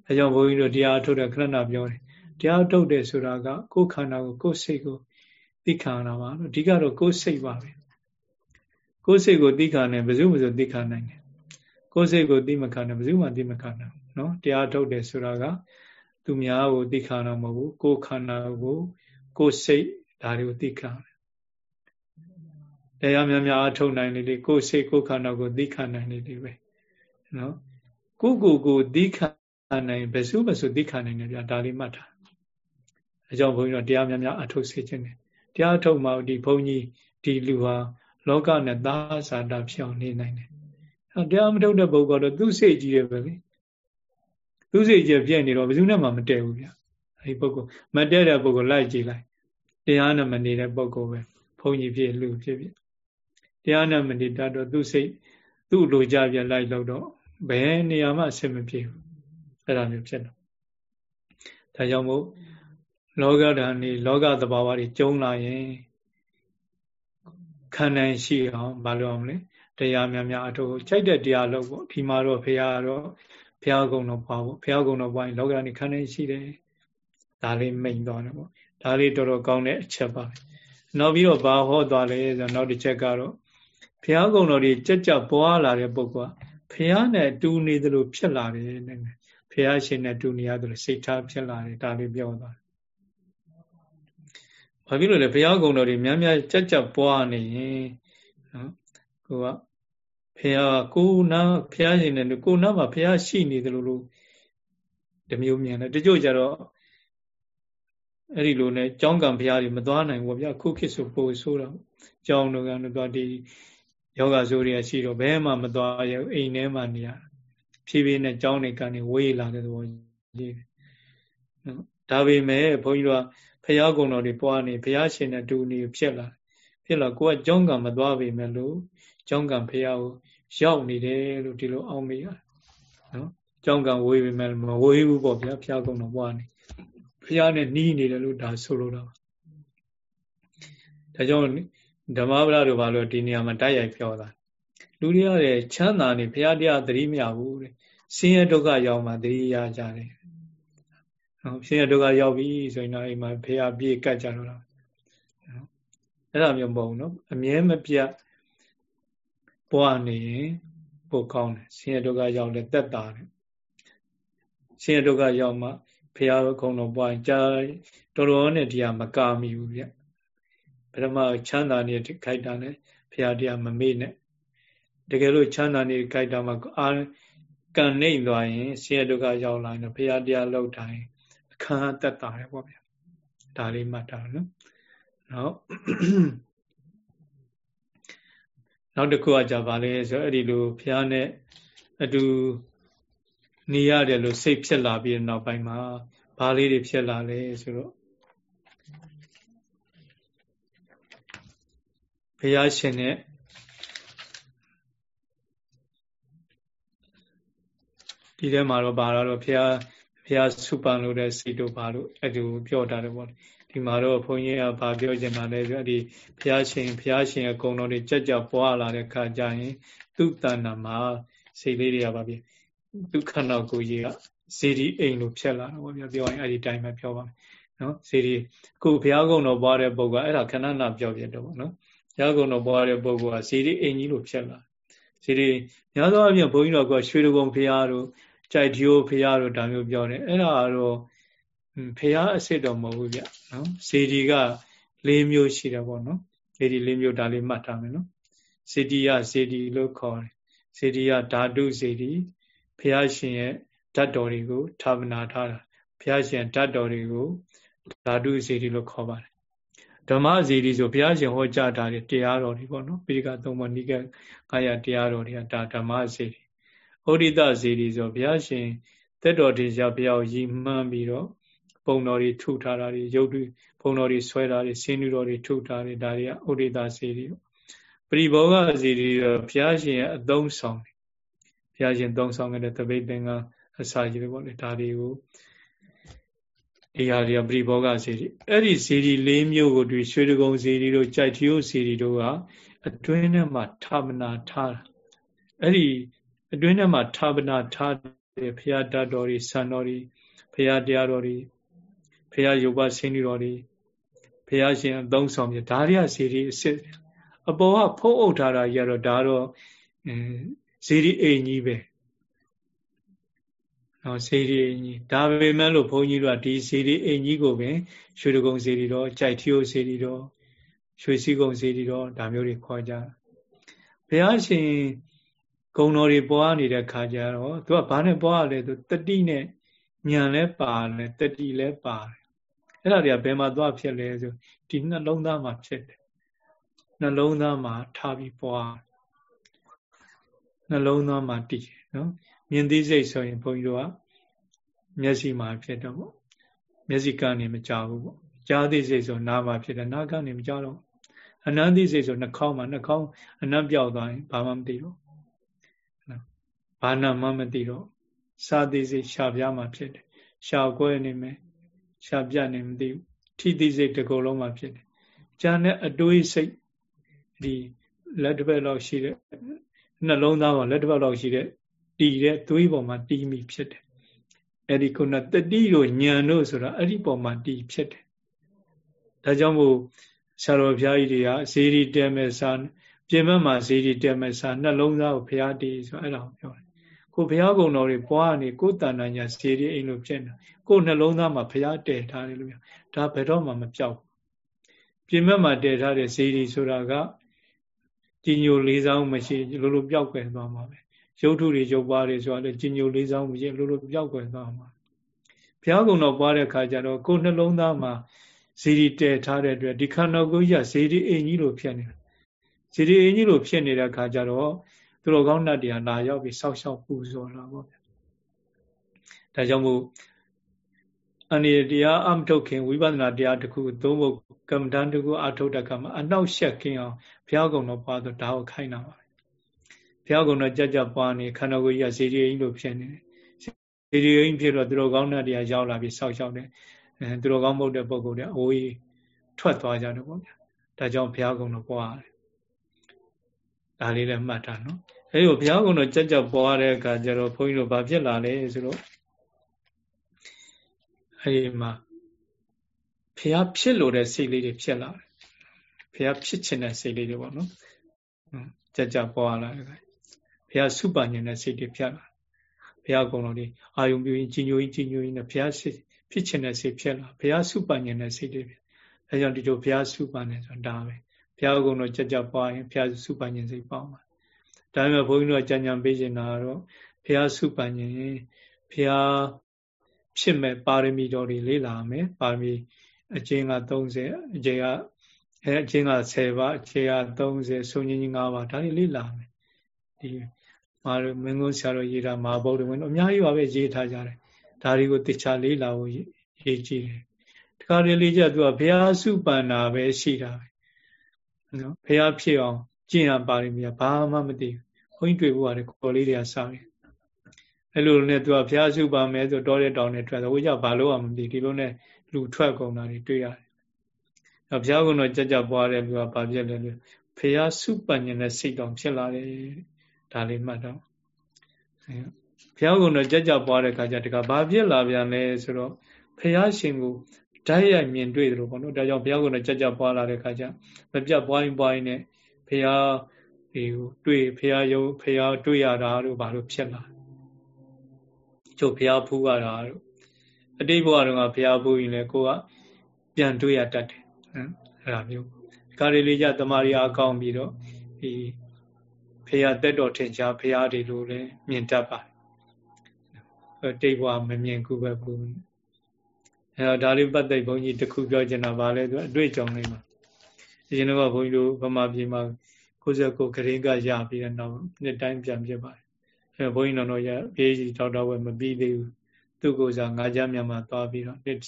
ဒါကြောင့်ဘုန်းကြီးတို့တရားထုတ်တဲ့ခဏနာပြောတယ်တရားထုတ်တယ်ဆိုတာကကိုယ်ခန္ဓာကိုကိုယ်စိတ်ကိုသိခံတာပါအဓိကတော့ကိုယ်စိတ်ပါပဲကိုယ်စိတ်ကိုသိခံနိုင်ဘယ်သူမှမသိခံနိုင်တယ်ကိုယ်စိတ်ကိုသိမခံနိုင်ဘယ်သူမှသိမခံနိုင်နော်တရားထုတ်တယ်ဆိုတာက သူများကိုသိခံတာမဟုတ်ဘူးကိုယ်ခန္ဓာကိုကိုယ်စိတ်ဒါတွေကိုသိခံတယ်တရားများများအထုတ်နိုင်လေလေကိုယ်စိတ်ကိုယ်ခန္ဓာကိုသိခံနိုင်လေလေပဲနော်ကိုကိုကိုသိခံနိုင်ဘယ်စုမဆိုသိခံနိုင်တယ်ဗျာဒါလေးမှတ်ထားအကြောင်းဘုန်းကြီးတို့တရားများများအထုတ်စေခြင်းတယ်တရားထုတ်မှဒီဘုန်းကြီးဒီလူဟာလောကနဲ့သာသာတာဖြစ်အောင်နေနိုင်တယ်အဲတရားမထုတ်တဲ့ပုဂ္ဂိုလ်တော့သူ့စိတ်ကြီးတယ်ပဲလေ သူ့စိတ်ကြီးပြည့်နေတော့ဘယ်သူနဲ့မှမတည့်ဘူးဗျာအဲဒီပုဂ္ဂိုလ်မတည့်တဲ့ပုဂ္ဂိုလ်လိုက်ကြည့်လိုက်တရားနဲ့မနေတဲ့ပုဂ္ဂိုလ်ပဲဘုန်းကြီးဖြစ်လူဖြစ်ဖြစ်တရားနဲ့မနေတတ်တော့သူ့စိတ်သူ့လိုကြပြလိုက်လို့တော့ဘယ်နေရာမှအဆင်မပြေဘူးအဲ့ဒါမျိုးဖြစ်တော့ဒါကြောင့်မို့လောကဓာတ်နေလောကသဘာဝတွေကျုံလာရင်ခံနိုင်ရှိအောင်မလုပ်အောင်လေတရားများများအထုကြိုက်တဲ့တရားလို့ပေါ့ဒီမှာတော့ဘုရားတော့ ဘုရားကုံတော်ပွားပေါ့ဘုရားကုံတော်ပွားရင်လောကဓာတ်နေခံနိုင်ရှိတယ်ဒါလေးမိန်သွားတယ်ပေါ့ဒါလေးတော်တော်ကောင်းတဲ့အချက်ပါနောက်ပြီးတော့ဘာဟောသွားလဲဆိုတော့နောက်တစ်ချက်ကတော့ဘုရားကုံတော်တွေကြက်ကြက်ပွားလာတဲ့ပုဂ္ဂိုလ်ကဘုရားနဲ့တူနေသလိုဖြစ်လာတယ်နဲ့ဘုရားရှင်နဲ့တူနေရတယ်စိတ်ထားဖြစ်လာတယ်ဒါလေးပြောသွားဘာဖြစ်လို့လဲဘုရားကုံတော်တွေများများကြက်ကြက်ပွားနေရင်နော်ကိုက ဘုရားကိုနာဘုရားရှင်နဲ့ကိုနာမှာဘုရားရှိနေတယ်လို့လို့တမျိုးမြင်တယ်တချို့ကြတော့အဲ့ဒီလိုနဲ့ကြောင်းကံဘုရားတွေမသွားနိုင်ဘူးဗျာခုခေတ်ဆိုပို့ဆိုးတော့ကြောင်းတို့ကတော့ဒီယောဂဆိုးတွေကရှိတော့ဘယ်မှမသွားရအိမ်ထဲမှာနေရဖြည်းဖြည်းနဲ့ကြောင်းတွေကနေဝေးလာတဲ့သဘောကြီးတယ်နော်ဒါပေမဲ့ဘုန်းကြီးတို့ကဖះကုံတော်တွေပွားနေဖះရှင်နဲ့တူနေဖြစ်လာဖြစ်လာကိုကကြောင်းကံမသွားပေမဲ့လို့ ကြောင်းကံဖះကိုရောက်နေတယ်လို့ဒီလိုအောက်မေ့ရနော်ကြောင်းကံဝေးပေမဲ့မဝေးဘူးပေါ့ဗျာဖះကုံတော်ပွားနေဖះနဲ့နီးနေတယ်လို့ဒါဆိုလိုတာဒါကြောင့်ဓမ္မပဒတို့ဘာလို့ဒီနေရာမှာတိုက်ရိုက်ပြောတာလူတွေရတယ်ချမ်းသာနေဘုရားတရားသတိမရဘူးတဲ့ဆင်းရဲဒုက္ခရောက်မှသတိရကြတယ်နော်ဆင်းရဲဒုက္ခရောက်ပြီဆိုရင်တော့အိမ်မှာဘုရားပြေကတ်ကြတော့တာနော်အဲ့ဒါမျိုးမဟုတ်ဘူးနော်အမြဲမပြတ် ဘဝနေရင်ပိုကောင်းတယ်ဆင်းရဲဒုက္ခရောက်လဲတက်တာတယ်ဆင်းရဲဒုက္ခရောက်မှဘုရားခုံတော်ပွားကြာတော်တော်နဲ့တရားမကာမိဘူးဗျပထမချမ်းသာနေခိုက်တာနဲ့ဘုရားတရားမမေ့နဲ့တကယ်လို့ချမ်းသာနေခိုက်တာမှအာကံနှိမ့်သွားရင်ဆင်းရဲဒုက္ခရောက်လာရင်ဘုရားတရားလောက်တိုင်းအခမ်းတက်တာရပေါ့ဗျဒါလေးမှတ်တာနော်နောက် နောက်တစ်ခုကကြပါလဲဆိုအဲ့ဒီလိုဘုရားနဲ့အတူနေရတယ်လို့စိတ်ဖြစ်လာပြီးနောက်ပိုင်းမှာဘာလေးတွေဖြစ်လာလဲဆိုတော့ဘုရားရှင်နဲ့ဒီထဲမှာတော့ဘာတော့ဘုရားဘုရားစုပန်လို့တဲ့စိတ်တို့ဘာလို့အဲ့ဒီပြောတာတယ်ပေါ့ ဒီမှာတော့ဘုန်းကြီးကဘာပြောချင်တာလဲဆိုအဲ့ဒီဘုရားရှင်ဘုရားရှင်အကုန်တော်တွေကြက်ကြပွားလာတဲ့ခါကျရင်သူ့တဏ္ဍာမှာစိတ်လေးတွေကပါပြီဒုက္ခနောက်ကိုကြီးကဇေဒီအိမ်လို့ဖြစ်လာတော့ဗျာပြောရင်အဲ့ဒီတိုင်းပဲပြောပါမယ်နော်ဇေဒီအခုဘုရားကုံတော်ပွားတဲ့ပုဂ္ဂိုလ်အဲ့ဒါခဏနာပြောပြတော့ဗောနော်ဘုရားကုံတော်ပွားတဲ့ပုဂ္ဂိုလ်ကဇေဒီအိမ်ကြီးလို့ဖြစ်လာဇေဒီများသောအားဖြင့်ဘုန်းကြီးတော်ကရွှေတုံဘုရားတို့ကြိုက်ဒီယိုဘုရားတို့ဒါမျိုးပြောတယ်အဲ့ဒါကတော့ ဖះအစ်စ်တော့မဟုတ်ဘူးဗျနော်ဇေဒီက၄မျိုးရှိတယ်ပေါ့နော်ဇေဒီ၄မျိုးဒါလေးမှတ်ထားမယ်နော်ဇေဒီယဇေဒီလို့ခေါ်တယ်ဇေဒီယဓာတုဇေဒီဖះရှင်ရဲ့ဓာတ်တော်တွေကိုဌာပနာထားတာဘုရားရှင်ဓာတ်တော်တွေကိုဓာတုဇေဒီလို့ခေါ်ပါတယ်ဓမ္မဇေဒီဆိုဘုရားရှင်ဟောကြားတာတွေတရားတော်တွေပေါ့နော်ပိဋကသုံးပါးနိကကာယတရားတော်တွေကဒါဓမ္မဇေဒီဩဒိတဇေဒီဆိုဘုရားရှင်တက်တော်တေချာဘုရားကိုရည်မှန်းပြီးတော့ ပုံတော်တွေထုထားတာတွေရုပ်တွေပုံတော်တွေဆွဲတာတွေဆင်းနူတော်တွေထုထားတယ်ဒါတွေကဩဒိတဇေဒီပရိဘောဂဇေဒီတော့ဘုရားရှင်ရဲ့အသုံးဆောင်တယ်ဘုရားရှင်သုံးဆောင်ခဲ့တဲ့တပိတ်သင်္ကအစာကြီးပဲပေါ့လေဒါတွေကိုဒီဟာတွေကပရိဘောဂဇေဒီအဲ့ဒီဇေဒီ၄မျိုးကိုတွေ့ရွှေတကုံဇေဒီတို့ကြိုက်ထီယိုဇေဒီတို့ကအတွင်းထဲမှာဌာပနာထားတာအဲ့ဒီအတွင်းထဲမှာဌာပနာထားတဲ့ဘုရားတတ်တော်တွေဆန်တော်တွေဘုရားတရားတော်တွေ ဘုရားရုပ်ပါဆင်းတော်တွေဘုရားရှင်အသုံးဆောင်ပြဒါတွေကဇေဒီအစ်အပေါ်ကဖုံးအုပ်ထားတာကြီးကတော့ဒါတော့ဇေဒီအိမ်ကြီးပဲနော်ဇေဒီအိမ်ကြီးဒါပေမဲ့လို့ဘုန်းကြီးတို့ကဒီဇေဒီအိမ်ကြီးကိုပင်ရွှေတကုံဇေဒီတော့ကြိုက်ထီယိုဇေဒီတော့ရွှေစည်းကုံဇေဒီတော့ဒါမျိုးတွေခေါ်ကြဘုရားရှင်ဂုံတော်တွေပွားနေတဲ့ခါကျတော့သူကဘာနဲ့ပွားရလဲသူတတိနဲ့ဉာဏ်လဲပါတယ်တတိလဲပါတယ် အဲ့ဒါတွေကဘယ်မှာသွားဖြစ်လဲဆိုဒီနှလုံးသားမှာဖြစ်တယ်နှလုံးသားမှာထားပြီးပွားနှလုံးသားမှာတည်နော်မြင်သိစိတ်ဆိုရင်ဘုန်းကြီးတို့ကမျက်စိမှာဖြစ်တော့ပေါ့မျက်စိကနေမကြဘူးပေါ့ကြားသိစိတ်ဆိုနားမှာဖြစ်တယ်နားကနေမကြတော့အနန္တိစိတ်ဆိုနှာခေါင်းမှာနှာခေါင်းအနံ့ပြောက်သွားရင်ဘာမှမသိတော့ဘာနာမှမသိတော့စာသိစိတ်ရှာပြားမှာဖြစ်တယ်ရှာကွဲနေမယ် ရှာပြနေမသိဘူးထိသိစိတ်တစ်ခုလုံးမှာဖြစ်တယ်ဂျာနဲ့အတွေးစိတ်ဒီလက်တစ်ဖက်လောက်ရှိတဲ့နှလုံးသားမှာလက်တစ်ဖက်လောက်ရှိတဲ့တည်တဲ့သွေးပေါ်မှာတည်မိဖြစ်တယ်အဲ့ဒီခုနတတိတို့ညံတို့ဆိုတာအဲ့ဒီပေါ်မှာတည်ဖြစ်တယ်ဒါကြောင့်မို့ဆရာတော်ဘုရားကြီးတွေကဇေဒီတဲမဲ့စာပြင်ဘက်မှာဇေဒီတဲမဲ့စာနှလုံးသားကိုဘုရားတည်ဆိုအဲ့ဒါကိုပြောတယ် ကိုဘုရားကုံတော်တွေပွားနေကိုတဏ္ဍညာဇေဒီအိမ်လို့ဖြစ်နေကိုနှလုံးသားမှာဘုရားတည်ထားတယ်လို့ပြောဒါဘယ်တော့မှမပြောက်ဘူးပြင်ဘက်မှာတည်ထားတဲ့ဇေဒီဆိုတာကကြီးညိုလေးစားမှုမရှိလို့လို့ပျောက်ကွယ်သွားမှာပဲရုပ်ထုတွေရုပ်ပွားတွေဆိုတာလည်းကြီးညိုလေးစားမှုမရှိလို့လို့ပျောက်ကွယ်သွားမှာဘုရားကုံတော်ပွားတဲ့ခါကျတော့ကိုနှလုံးသားမှာဇေဒီတည်ထားတဲ့အတွက်ဒီခန္ဓာကိုယ်ကြီးကဇေဒီအိမ်ကြီးလို့ဖြစ်နေတာဇေဒီအိမ်ကြီးလို့ဖြစ်နေတဲ့ခါကျတော့ သူတော်ကောင်းတတ်တရားလာရောက်ပြီးဆောက်ရှောက်ပူဇော်လာပေါ့ဗျာဒါကြောင့်မို့အနေတရားအမထုတ်ခင်ဝိပဿနာတရားတစ်ခုသုံးဖို့ကမ္မဋ္ဌာန်းတစ်ခုအထုတ်တဲ့ကမှာအနောက်ရှက်ခင်အောင်ဘုရားကုံတော်ပွားတော့ဒါကိုခိုင်းတာပါဘုရားကုံတော်ကြကြပွားနေခန္ဓာကိုယ်ကြီးကဇေဒီအိမ်လို့ဖြစ်နေတယ်ဇေဒီအိမ်ဖြစ်တော့သူတော်ကောင်းတဲ့တရားရောက်လာပြီးဆောက်ရှောက်တယ်အဲသူတော်ကောင်းမဟုတ်တဲ့ပုဂ္ဂိုလ်တွေအိုးကြီးထွက်သွားကြတယ်ပေါ့ဗျာဒါကြောင့်ဘုရားကုံတော်ပွားတယ် ဒါလေးလည်းမှတ်ထားနော်အဲဒီဘုရားကုံတော်ကြကြပွားတဲ့အခါကျတော့ဘုန်းကြီးတို့ဘာဖြစ်လာလဲဆိုတော့အဲဒီမှာဖះဖြစ်လို့တဲ့စိတ်လေးတွေဖြစ်လာတယ်ဖះဖြစ်ချင်တဲ့စိတ်လေးတွေပေါ့နော်ကြကြပွားလာတယ်ဘုဘုရားစုပညင်တဲ့စိတ်တွေဖြစ်လာဘုရားကုံတော်တွေအာယုံပြုရင်ကြီးညိုကြီးကြီးညိုကြီးနဲ့ဘုရားဖြစ်ချင်တဲ့စိတ်ဖြစ်လာဘုရားစုပညင်တဲ့စိတ်တွေဖြစ်အဲကြောင့်ဒီလိုဘုရားစုပနေဆိုတာဒါပဲ ဘုရားကုံတော်ကြကြပွားရင်ဘုရားစုပညင်စိတ်ပေါ့မှာဒါပေမဲ့ဘုန်းကြီးတို့ကြံကြံပေးနေတာကတော့ဘုရားစုပညင်ဘုရားဖြစ်မဲ့ပါရမီတော်တွေလေ့လာမယ်ပါရမီအကျဉ်းက30အကျဉ်းကအဲအကျဉ်းက10ပါအကျဉ်းက30ဆုံးချင်းကြီး5ပါဒါတွေလေ့လာမယ်ဒီမာမင်းကုန်းဆရာတော်ရေးတာမာဗုဒ္ဓဝင်အများကြီးပါပဲရေးထားကြတယ်ဒါတွေကိုတခြားလေးလာဖို့ရေးကြည့်တယ်တခါတလေလေးကျသူကဘုရားစုပန္နာပဲရှိတာပဲ နော်ဘုရားဖြစ်အောင်ကျင့်ရပါလိမ့်မယ်ဘာမှမသိဘူးဘုန်းကြီးတွေ့ဖို့ရတယ်ခေါ်လေးတွေကစားတယ်အဲ့လိုနဲ့သူကဘုရားစုပါမယ်ဆိုတော့တဲ့တောင်နဲ့ထွက်တယ်ဟိုကြောင့်ဘာလို့မှမသိဒီလိုနဲ့လူထွက်ကုန်တာတွေတွေ့ရတယ်။ဘုရားကတော့ကြကြပွားတယ်သူကဘာဖြစ်လဲလို့ဘုရားစုပညင်တဲ့စိတ်တောင်ဖြစ်လာတယ်ဒါလေးမှတ်တော့ဘုရားကတော့ကြကြပွားတဲ့အခါကျတကဘာဖြစ်လာပြန်လဲဆိုတော့ဘုရားရှင်ကို ဓာတ်ရိုက်မြင်တွေ့တယ်လို့ပေါ့နော်ဒါကြောင့်ဘုရားကတော့ကြကြပွားလာတဲ့အခါကျမပြတ်ပွားရင်ပွားရင်နဲ့ဘုရားဒီကိုတွေ့ဘုရားယုံဘုရားတွေ့ရတာတို့ဘာလို့ဖြစ်လာကျုပ်ဘုရားဖူးရတာတို့အတိတ်ဘဝတုန်းကဘုရားဖူးရင်လည်းကိုကပြန်တွေ့ရတတ်တယ်အဲ့ဒါမျိုးကာရီလေးကြတမာရီအကောင်းပြီးတော့ဒီဖရာတက်တော်ထင်ရှားဖရာတွေလိုလည်းမြင်တတ်ပါတယ်တိတ်ဘဝမမြင်ကူပဲဘူး အဲတော့ဒါလေးပတ်သက်ဘုန်းကြီးတခုပြောချင်တာဗာလဲသူအတွေ့အကြုံလေးမှာအရင်တော့ဘုန်းကြီးတို့ဗမာပြည်မှာ69ခရင်းကရပြီးတဲ့နောက်နှစ်တိုင်းပြန်ဖြစ်ပါတယ်အဲဘုန်းကြီးတော်ရအေးကြီးတောက်တော့ဝယ်မပြီးသေးဘူးသူကိုယ်စားငါးကြမ်းမြန်မာသွားပြီးတော့နှစ်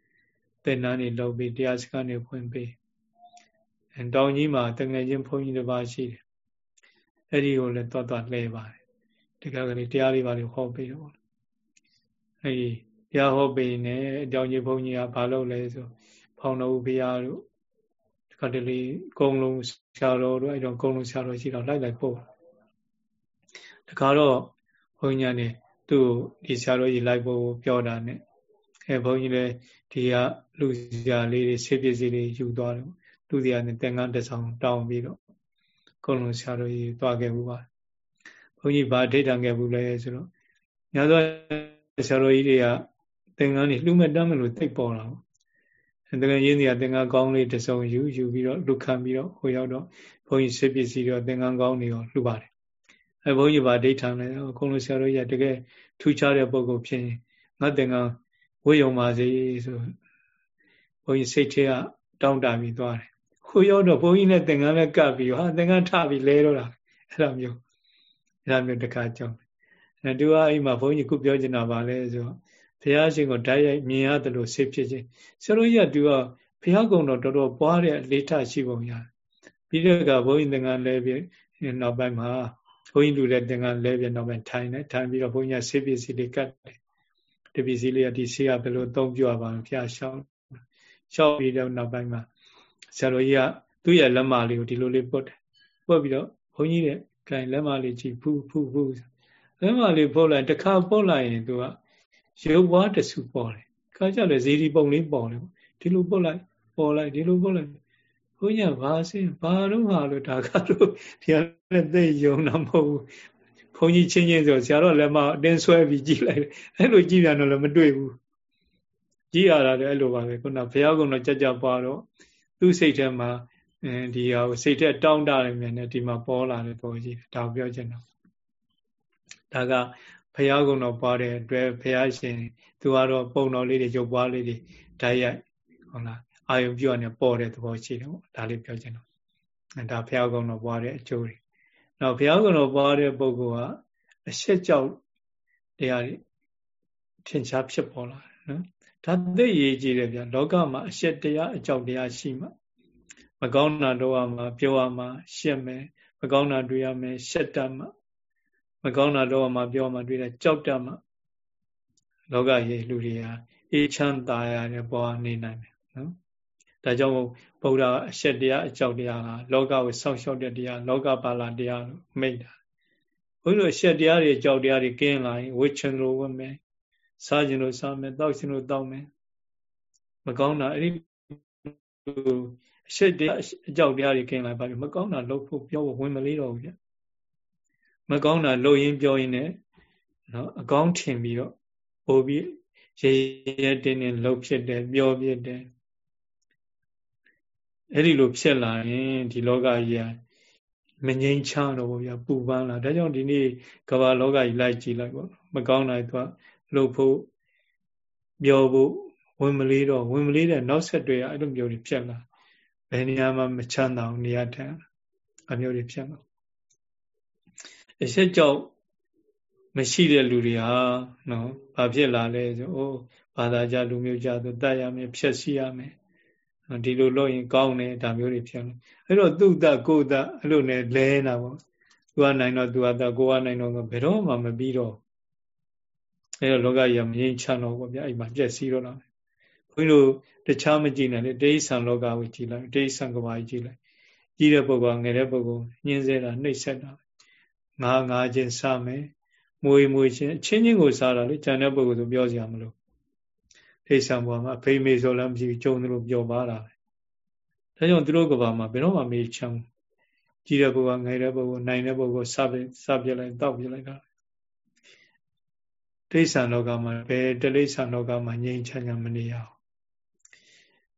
10တင်နာနေလောက်ပြီးတရားစခန်းနေဖွင့်ပေးအဲတောင်ကြီးမှာတငယ်ချင်းဘုန်းကြီးတစ်ပါးရှိတယ်အဲ့ဒီကိုလည်းသွားသွားလှဲပါတယ်တကယ်ကလေးတရားလေးပါလေးဟောပေးတယ်ပေါ့အဲဒီ ရားဟောပေးနေအကြောင်းကြီးဘုန်းကြီးကဘာလုပ်လဲဆိုဖောင်တော်ဘုရားတို့ဒီကတလေးကုံလုံးဆရာတော်တို့အဲ့တော့ကုံလုံးဆရာတော်ရှိတော့လိုက်လိုက်ပို့တခါတော့ဘုန်းကြီးကနေသူ့ဒီဆရာတော်ကြီးလိုက်ဖို့ပြောတာနဲ့အဲဘုန်းကြီးလည်းဒီကလူစရာလေးတွေဆေးပစ္စည်းတွေယူသွားတယ်လူစရာနဲ့တင်ကန်းတစ်ဆောင်တောင်းပြီးတော့ကုလုံးဆရာတော်ကြီးသွားခဲ့ဘူးပါဘုန်းကြီးဗာဒိဋ္ဌံခဲ့ဘူးလဲဆိုတော့ညာသောဆရာတော်ကြီးတွေက တင်ကန်းတွေလှူမဲ့တမ်းမလို့တိတ်ပေါ်လာဘူးတကယ်ရင်းစီကသင်္ကန်းကောင်းလေးတစ်စုံယူယူပြီးတော့လူခံပြီးတော့ဟိုရောက်တော့ဘုန်းကြီးဆေးပစ္စည်းတော့သင်္ကန်းကောင်းတွေရောလှူပါတယ်အဲဘုန်းကြီးဗာဒိဋ္ဌံလဲအကုန်လုံးဆရာတော်ကြီးကတကယ်ထူးခြားတဲ့ပုံကိုဖြစ်ရင်ငါသင်္ကန်းဝေယုံပါစေဆိုဘုန်းကြီးစိတ်ထဲကတောင်းတပြီးသွားတယ်ဟိုရောက်တော့ဘုန်းကြီးနဲ့သင်္ကန်းလည်းကပ်ပြီးဟာသင်္ကန်းထပြီးလဲတော့တာအဲ့လိုမျိုးအဲ့လိုမျိုးတခါကြောင်းအဲသူကအိမ်မှာဘုန်းကြီးခုပြောချင်တာပါလဲဆိုတော့ဘု ရားရှင်ကိုဓာတ်ရိုက်မြင်ရတယ်လို့စိတ်ဖြစ်ခြင်းဆရာတော်ကြီးကသူကဘုရားကုံတော်တော်တော်ပွားတဲ့လေးထရှိပုံရတယ်ပြီးတော့ကဘုန်းကြီးသင်္ကန်းလဲပြီးနောက်ပိုင်းမှာဘုန်းကြီးလူတဲ့သင်္ကန်းလဲပြီးနောက်ပိုင်းထိုင်တယ်ထိုင်ပြီးတော့ဘုန်းကြီးကဆေးပစ္စည်းတွေကတ်တယ်တပစ္စည်းလေးကဒီဆေးကဘယ်လိုသုံးပြပါမဖျားရှောင်းရှောက်ပြီးတော့နောက်ပိုင်းမှာဆရာတော်ကြီးကသူ့ရဲ့လက်မလေးကိုဒီလိုလေးပုတ်တယ်ပုတ်ပြီးတော့ဘုန်းကြီးတဲ့ကင်လက်မလေးကြည့်ဖူးဖူးဖူးလက်မလေးပုတ်လိုက်တစ်ခါပုတ်လိုက်ရင်သူက ရုပ်ဘွားတဆူပေါ်တယ်ခါကြလဲဇေဒီပုံလေးပေါ်တယ်ဒီလိုပုတ်လိုက်ပေါ်လိုက်ဒီလိုပုတ်လိုက်ဘုန်းကြီးကဘာစင်ဘာတော့ဟာလို့ဒါကတော့ဒီကလည်းသိယုံတာမဟုတ်ဘူးဘုန်းကြီးချင်းချင်းဆိုဆရာတော်လက်မအတင်းဆွဲပြီးကြည့်လိုက်တယ်အဲ့လိုကြည့်ပြန်တော့လည်းမတွေ့ဘူးကြည့်ရတာလည်းအဲ့လိုပါပဲခုနဘုရားကုံတော့ကြကြပွားတော့သူ့စိတ်ထဲမှာဒီဟာကိုစိတ်ထဲတောင်းတရမြန်နဲ့ဒီမှာပေါ်လာတဲ့ပုံကြီးဒါကိုပြောချင်တော့ဒါက ဘုရားကုံတော်ပွားတဲ့အတွက်ဘုရားရှင်သူကတော့ပုံတော်လေးတွေရုပ်ပွားလေးတွေဓာတ်ရိုက်ဟုတ်လားအာယုံပြုတ်နေပေါ်တဲ့သဘောရှိတယ်ပေါ့ဒါလေးပြောချင်တော့ဒါဘုရားကုံတော်ပွားတဲ့အကျိုးတွေနောက်ဘုရားကုံတော်ပွားတဲ့ပုဂ္ဂိုလ်ကအရှက်ကြောက်တရားတွေထင်ရှားဖြစ်ပေါ်လာတယ်နော်ဒါသိရေးကြည့်တယ်ဗျလောကမှာအရှက်တရားအကြောက်တရားရှိမှမကောင်းတာတော့မှပြောရမှရှက်မယ်မကောင်းတာတွေ့ရမယ်ရှက်တတ်မှ မကောင်းတာတော့မှပြောမှတွေ့တယ်ကြောက်တတ်မှလောကကြီးလူတွေဟာအေးချမ်းသာရတဲ့ဘဝနေနိုင်တယ်နော်ဒါကြောင့်ဗုဒ္ဓအရှက်တရားအကြောက်တရားကလောကကိုစောင့်ရှောက်တဲ့တရားလောကပါလာတရားလို့မိတ်တာဘုန်းကြီးတို့အရှက်တရားတွေအကြောက်တရားတွေကင်းလာရင်ဝိချင်လို့ဝတ်မယ်စားခြင်းလို့စားမယ်တောက်ခြင်းလို့တောက်မယ်မကောင်းတာအဲ့ဒီအရှက်တရားအကြောက်တရားတွေကင်းလာပါပြီမကောင်းတာလုပ်ဖို့ပြောဖို့ဝင်မလေးတော့ဘူးဗျ မကောင်းတာလို့ရင်းပြောရင်းနဲ့နော်အကောင်းထင်ပြီးတော့ပို့ပြီးရေရဲတင်းတင်းလှုပ်ဖြစ်တယ်ပြောဖြစ်တယ်အဲ့ဒီလိုဖြစ်လာရင်ဒီလောကကြီးကမငြိမ်းချမ်းတော့ဘူးဗျာပူပန်းလာဒါကြောင့်ဒီနေ့ကမ္ဘာလောကကြီးလိုက်ကြည့်လိုက်ပေါ့မကောင်းတာသူကလှုပ်ဖို့ပြောဖို့ဝင်မလေးတော့ဝင်မလေးတဲ့နောက်ဆက်တွေအဲ့လိုမျိုးတွေဖြစ်လာဘယ်နေရာမှာမချမ်းသာအောင်နေရတဲ့အမျိုးတွေဖြစ်လာ အချက်ကြောင့်မရှိတဲ့လူတွေဟာနော်ဘာဖြစ်လာလဲဆိုအိုးဘာသာကြလူမျိုးကြဆိုတတ်ရမယ်ဖြည့်ဆည်းရမယ်ဒီလိုလုပ်ရင်ကောင်းတယ်ဒါမျိုးတွေဖြစ်လာအဲ့တော့သူ့တကိုယ်တအဲ့လိုနဲ့လဲနေတာပေါ့သူကနိုင်တော့သူကတကိုကနိုင်တော့ဘယ်တော့မှမပြီးတော့အဲ့တော့လောကကြီးကမငြိမ်းချမ်းတော့ဘူးဗျအဲ့မှာပြည့်စည်တော့တာဘုန်းကြီးတို့တခြားမကြည့်နဲ့လေတိဋ္ဌံလောကကိုကြည့်လိုက်တိဋ္ဌံကဘာကြီးကြည့်လိုက်ကြီးတဲ့ပုဂ္ဂိုလ်ငယ်တဲ့ပုဂ္ဂိုလ်ညှင်းဆဲတာနှိပ်စက်တာ ငါငါချင်းစမယ်မွေမွေချင်းအချင်းချင်းကိုစားတာလေဉာဏ်တဲ့ပုဂ္ဂိုလ်ဆိုပြောစရာမလိုတိဋ္ဌံဘုရားမှာဖိမေဆိုလည်းမရှိကြုံတယ်လို့ပြောပါတာပဲဒါကြောင့်သူတို့ကဘာမှာဘယ်တော့မှမေးချမ်းကြီးတဲ့ပုဂ္ဂိုလ်ငယ်တဲ့ပုဂ္ဂိုလ်နိုင်တဲ့ပုဂ္ဂိုလ်စပြစပြလိုက်တောက်ပြလိုက်တာတိဋ္ဌံလောကမှာဘယ်တိဋ္ဌံလောကမှာငြိမ်းချမ်းချမ်းမနေရအောင်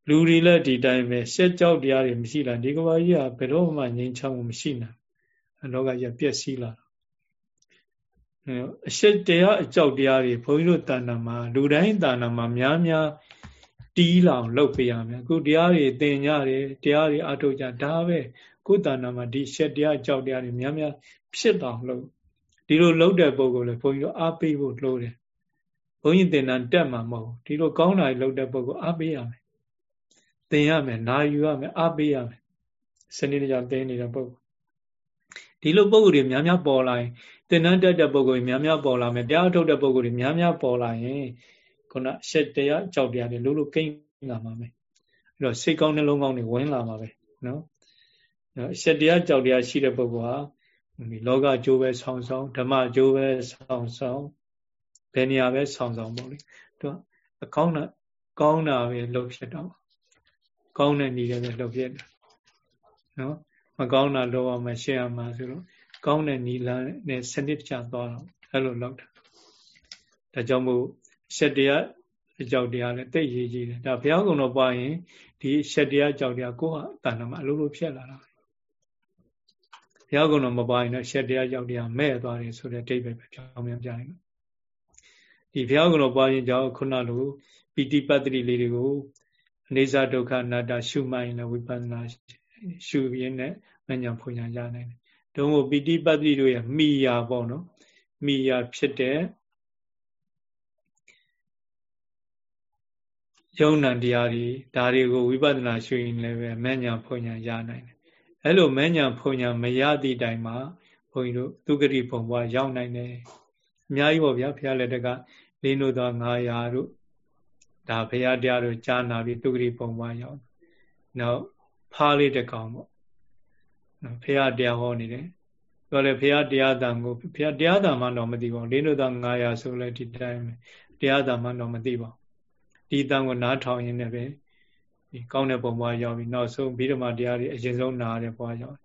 လူတွေလည်းဒီတိုင်းပဲရှက်ကြောက်တရားတွေမရှိလားဒီကဘာကြီးကဘယ်တော့မှငြိမ်းချမ်းမှုမရှိနိုင် လောကကြီးပျက်စီးလာအရှက်တရားအကြောက်တရားတွေဘုန်းကြီးတို့တဏ္ဍာမှာလူတိုင်းတဏ္ဍာမှာများများတီးလောင်လုပ်ပေးရမယ်အခုတရားတွေသင်ကြတယ်တရားတွေအထုတ်ကြဒါပဲကိုယ်တဏ္ဍာမှာဒီရှက်တရားအကြောက်တရားတွေများများဖြစ်တော်လို့ဒီလိုလုပ်တဲ့ပုံကိုလည်းဘုန်းကြီးတို့အားပေးဖို့လိုတယ်ဘုန်းကြီးသင်တန်းတက်မှာမဟုတ်ဒီလိုကောင်းတာလုပ်တဲ့ပုံကိုအားပေးရမယ်သင်ရမယ်နာယူရမယ်အားပေးရမယ်စနစ်တကျသင်နေတဲ့ပုံ ဒီလိုပုံကိုယ်တွေများများပေါ်လာရင်သင်္นานတက်တဲ့ပုံကိုယ်တွေများများပေါ်လာမယ်တရားထုတ်တဲ့ပုံကိုယ်တွေများများပေါ်လာရင်ခုနရှက်တရားကြောက်တရားတွေလို့လို့ကိန်းလာမှာပဲအဲ့တော့စိတ်ကောင်းနှလုံးကောင်းတွေဝင်လာမှာပဲနော်ရှက်တရားကြောက်တရားရှိတဲ့ပုဂ္ဂိုလ်ဟာဒီလောကကျိုးပဲဆောင်းဆောင်းဓမ္မကျိုးပဲဆောင်းဆောင်းဘယ်နေရာပဲဆောင်းဆောင်းပေါ့လေသူအကောင်းတာကောင်းတာပဲလုပ်ဖြစ်တော့ကောင်းတဲ့နေရာပဲလုပ်ဖြစ်တာနော် မကောင်းတာလုပ်အောင်မရှင်းအောင်ပါဆိုတော့ကောင်းတဲ့နီလန်းနဲ့စနစ်တကျသွားတော့အဲ့လိုလုပ်တာဒါကြောင့်မို့ရှက်တရားအကြောက်တရားလည်းတိတ်ရေးကြီးတယ်ဒါဘုရားကုံတော်ပွားရင်ဒီရှက်တရားအကြောက်တရားကိုယ်ဟာတဏ္ဍာမှာအလိုလိုဖြစ်လာတာဘုရားကုံတော်မပွားရင်တော့ရှက်တရားအကြောက်တရားမဲ့သွားတယ်ဆိုတဲ့အိဗယ်ပဲပြောင်းပြန်ပြရင်ဒီဘုရားကုံတော်ပွားရင်ကြောင့်ခုနလိုပီတိပတ္တိလေးတွေကိုအနေစာဒုက္ခအနတ္တရှုမှတ်ရင်လည်းဝိပဿနာ ရှုရင်းနဲ့မညာဖွညာရနိုင်တယ်တုံးကိုပီတိပတ္တိတို့ရဲ့မိယာပေါ့နော်မိယာဖြစ်တဲ့ယုံ nant တရားတွေဒါတွေကိုဝိပဿနာရှုရင်လည်းပဲမညာဖွညာရနိုင်တယ်အဲ့လိုမညာဖွညာမရသည့်တိုင်မှာဘုန်းကြီးတို့သူဂတိဘုံဘွားရောက်နိုင်တယ်အများကြီးပေါ့ဗျာဘုရားလက်ထက်ကလင်းတို့သော900တို့ဒါဘုရားတရားတို့ကြားနာပြီးသူဂတိဘုံဘွားရောက်နောက် ဖားလေးတစ်ကောင်ပေါ့နော်ဖះတရားဟောနေတယ်ပြောလေဖះတရားတန်ကိုဖះတရားတန်မှတော့မသိပါဘူးလင်းတို့သား900ဆိုလဲဒီတိုင်းပဲတရားတန်မှတော့မသိပါဘူးဒီတန်ကိုနားထောင်ရင်းနဲ့ပဲဒီကောင်းတဲ့ပုံပွားရောက်ပြီးနောက်ဆုံးပြီးတော့မှတရားတွေအရင်ဆုံးနားတဲ့ပွားရောက်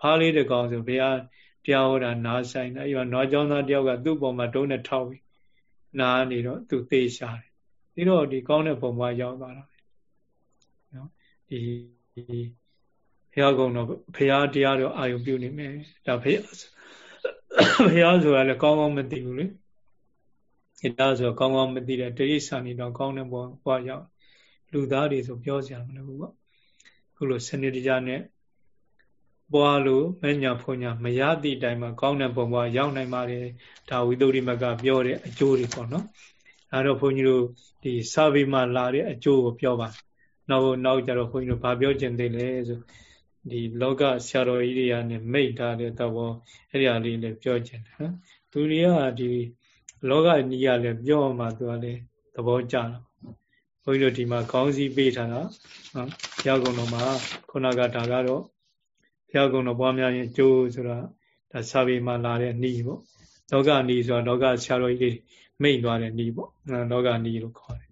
ဖားလေးတကောင်ဆိုဘုရားတရားဟောတာနားဆိုင်တယ်အဲ့တော့နောကျောင်းသားတယောက်ကသူ့ပုံမှာတုံးနဲ့ထောက်ပြီးနားနေတော့သူသေရှာတယ်ပြီးတော့ဒီကောင်းတဲ့ပုံပွားရောက်သွားတာပဲနော်ဒီ ဘုရားကုံတော့ဘုရားတရားတော့အာယုပြုနေမယ်ဒါဘုရားဘုရားဆိုတာလည်းကောင်းကောင်းမသိဘူးလေတရားဆိုကောင်းကောင်းမသိတဲ့တိရိစ္ဆာန်တွေတော့ကောင်းတဲ့ဘောဘွားရောက်လူသားတွေဆိုပြောစရာမလိုဘူးပေါ့ခုလိုစနစ်တကျနဲ့ပွားလို့မညာဖွညာမရသည့်အတိုင်းမှာကောင်းတဲ့ပုံပွားရောက်နိုင်ပါတယ်ဒါဝိသုဒ္ဓိမကပြောတဲ့အကျိုးတွေပေါ့နော်အဲတော့ဘုန်းကြီးတို့ဒီစာပေမှာလာတဲ့အကျိုးကိုပြောပါ နောက်နောက်ကြတော့ဘုန်းကြီးတို့ဗာပြောခြင်းသေးလဲဆိုဒီလောကဆရာတော်ကြီးတွေကနေမိတ်ထားတဲ့သဘောအဲ့ဒီအလေးလည်းပြောချင်တယ်နော်သူတွေကဒီလောကနီးရလည်းပြောမှသူကလည်းသဘောကျတာဘုန်းကြီးတို့ဒီမှာခေါင်းစည်းပေးထားတာနော်ဘုရားကုံတော်မှာခုနကဒါကတော့ဘုရားကုံတော်ပွားများရင်ကျိုးဆိုတာဒါစာပေမှာလာတဲ့နီးပေါ့လောကနီးဆိုတာလောကဆရာတော်ကြီးတွေမိတ်သွားတဲ့နီးပေါ့လောကနီးလို့ခေါ်တယ်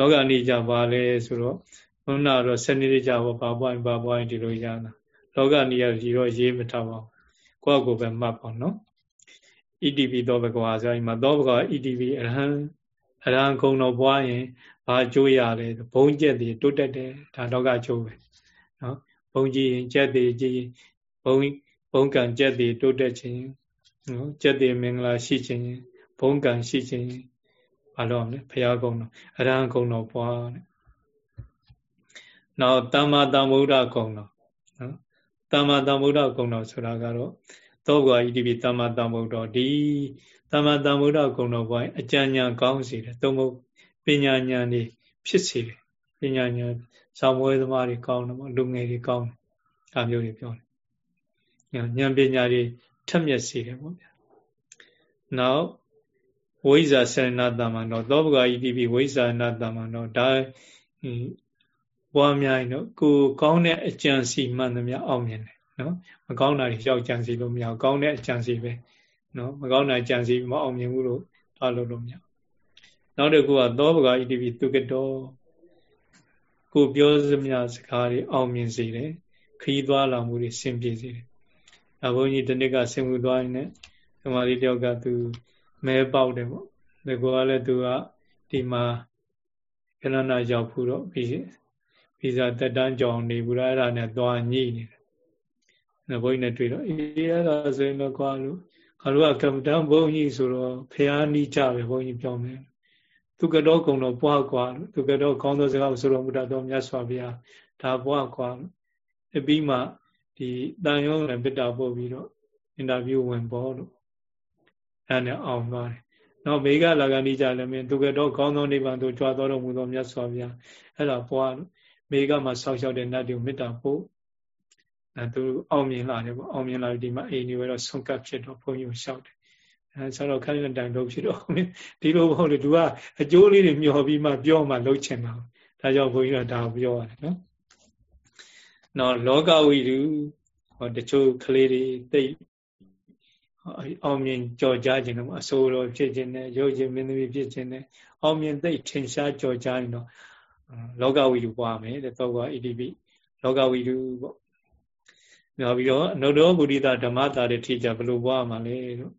လောကနီးကြပါလဲဆိုတော့ခုနကတော့စနစ်တကျပေါ့ဘာပွိုင်းဘာပွိုင်းဒီလိုရတာလောကနီးရဒီတော့ရေးမထားပါဘူးကိုယ့်ကိုယ်ပဲမှတ်ပါနော်ဣတိပိသောဘဂဝါဆိုရင်မှာသောဘဂဝါဣတိပိအရဟံအရဟံဂုံတော်ပွားရင်ဘာအကျိုးရလဲဘုံကျက်တည်တိုးတက်တယ်ဒါတော့ကအကျိုးပဲနော်ဘုံကြည့်ရင်ကျက်တည်ကြည့်ဘုံဘုံကံကျက်တည်တိုးတက်ခြင်းနော်ကျက်တည်မင်္ဂလာရှိခြင်းဘုံကံရှိခြင်း ဘာလို့လဲဘုရားကုံတော်အရဟံဂုံတော်ပွားတဲ့နောက်တမ္မာတမ္ဗုဒ္ဓကုံတော်နော်တမ္မာတမ္ဗုဒ္ဓကုံတော်ဆိုတာကတော့သောဘဂဝါဣတိပိတမ္မာတမ္ဗုဒ္ဓဒီတမ္မာတမ္ဗုဒ္ဓကုံတော်ပွားအကြံဉာဏ်ကောင်းစေတယ်သုံးဖို့ပညာဉာဏ်တွေဖြစ်စေတယ်ပညာဉာဏ်ဇောင်းမွေးသမားတွေကောင်းတယ်ပေါ့လူငယ်တွေကောင်းတယ်ဒါမျိုးတွေပြောတယ်ဉာဏ်ပညာတွေထက်မြက်စေတယ်ပေါ့ဗျာနောက် ဝိဇာဆရဏတမ္မနောသောဘဂာဣတိပိဝိဇာဏတမ္မနောဒါပွားများရင်တော့ကိုကောင်းတဲ့အကြံစီမှန်သမျှအောင်မြင်တယ်နော်မကောင်းတာတွေရောက်ကြံစီလို့မရဘူးကောင်းတဲ့အကြံစီပဲနော်မကောင်းတာကြံစီမအောင်မြင်ဘူးလို့ထားလို့လို့မရနောက်တစ်ခုကသောဘဂာဣတိပိသူကတော်ကိုပြောစမြစကားတွေအောင်မြင်စေတယ်ခီးသွားလာမှုတွေဆင်ပြေစေတယ်။ဒါဘုန်းကြီးဒီနေ့ကဆင်မှုသွားရင်လည်းသမာဓိတယောက်ကသူ မဲပေါက်တယ်ပေါ့။ဒါကလည်းသူကဒီမှာခဏနာရောက်ဖို့တော့ပြီးဗီဇာတက်တန်းကြောင်နေဘူးလားအဲ့ဒါနဲ့သွားညှိနေတယ်။ဒါဘုန်းကြီးနဲ့တွေ့တော့အေးအဲ့ဒါဆိုရင်တော့ကွာလို့ခါလို့ကကမ္မတန်ဘုန်းကြီးဆိုတော့ဖះနီးကြပဲဘုန်းကြီးပြောမယ်။သူကတော့ကုံတော့ပွားကွာလို့သူကတော့ကောင်းသောစကားဆိုတော်မူတတ်တော်မြတ်စွာဘုရားဒါပွားကွာလို့အပြီးမှဒီတန်ရုံးလည်းပိတ္တာပို့ပြီးတော့အင်တာဗျူးဝင်ပေါ်လို့ အဲ့နဲ့အောင်သွားတယ်။နောက်မေဃလာကဏိကြလည်းမင်းသူကတော့ကောင်းသောနိဗ္ဗာန်သို့ကြွားတော်မူသောမြတ်စွာဘုရားအဲ့ဒါပွားလို့မေဃမှာဆောက်ရှောက်တဲ့နတ်တွေကိုမေတ္တာပို့အဲသူအောင်မြင်လာတယ်ပေါ့အောင်မြင်လာဒီမှာအိမ်တွေတော့ဆုံးကပ်ဖြစ်တော့ဘုန်းကြီးကိုလျှောက်တယ်အဲဆိုတော့ခိုင်းတဲ့တိုင်လို့ဖြစ်တော့ဒီလိုမဟုတ်လေသူကအကျိုးလေးတွေမျှော်ပြီးမှပြောမှလှုပ်ချင်တာဒါကြောင့်ဘုန်းကြီးကဒါကိုပြောရတယ်နော်နော်လောကဝိတုဟောတချို့ကလေးတွေသိ အောင်မြင်ကြော်ကြားခြင်းတော့အဆိုးတော်ဖြစ်ခြင်းနဲ့ရုပ်ခြင်းမင်းသမီးဖြစ်ခြင်းနဲ့အောင်မြင်သိထင်ရှားကြော်ကြားရင်တော့လောကဝိတုပွားမယ်တဲ့သောကဣတိပိလောကဝိတုပေါ့နောက်ပြီးတော့အနုတ္တဗုဒ္ဓတာဓမ္မတာတွေထိကြဘယ်လိုပွားမှာလဲလို့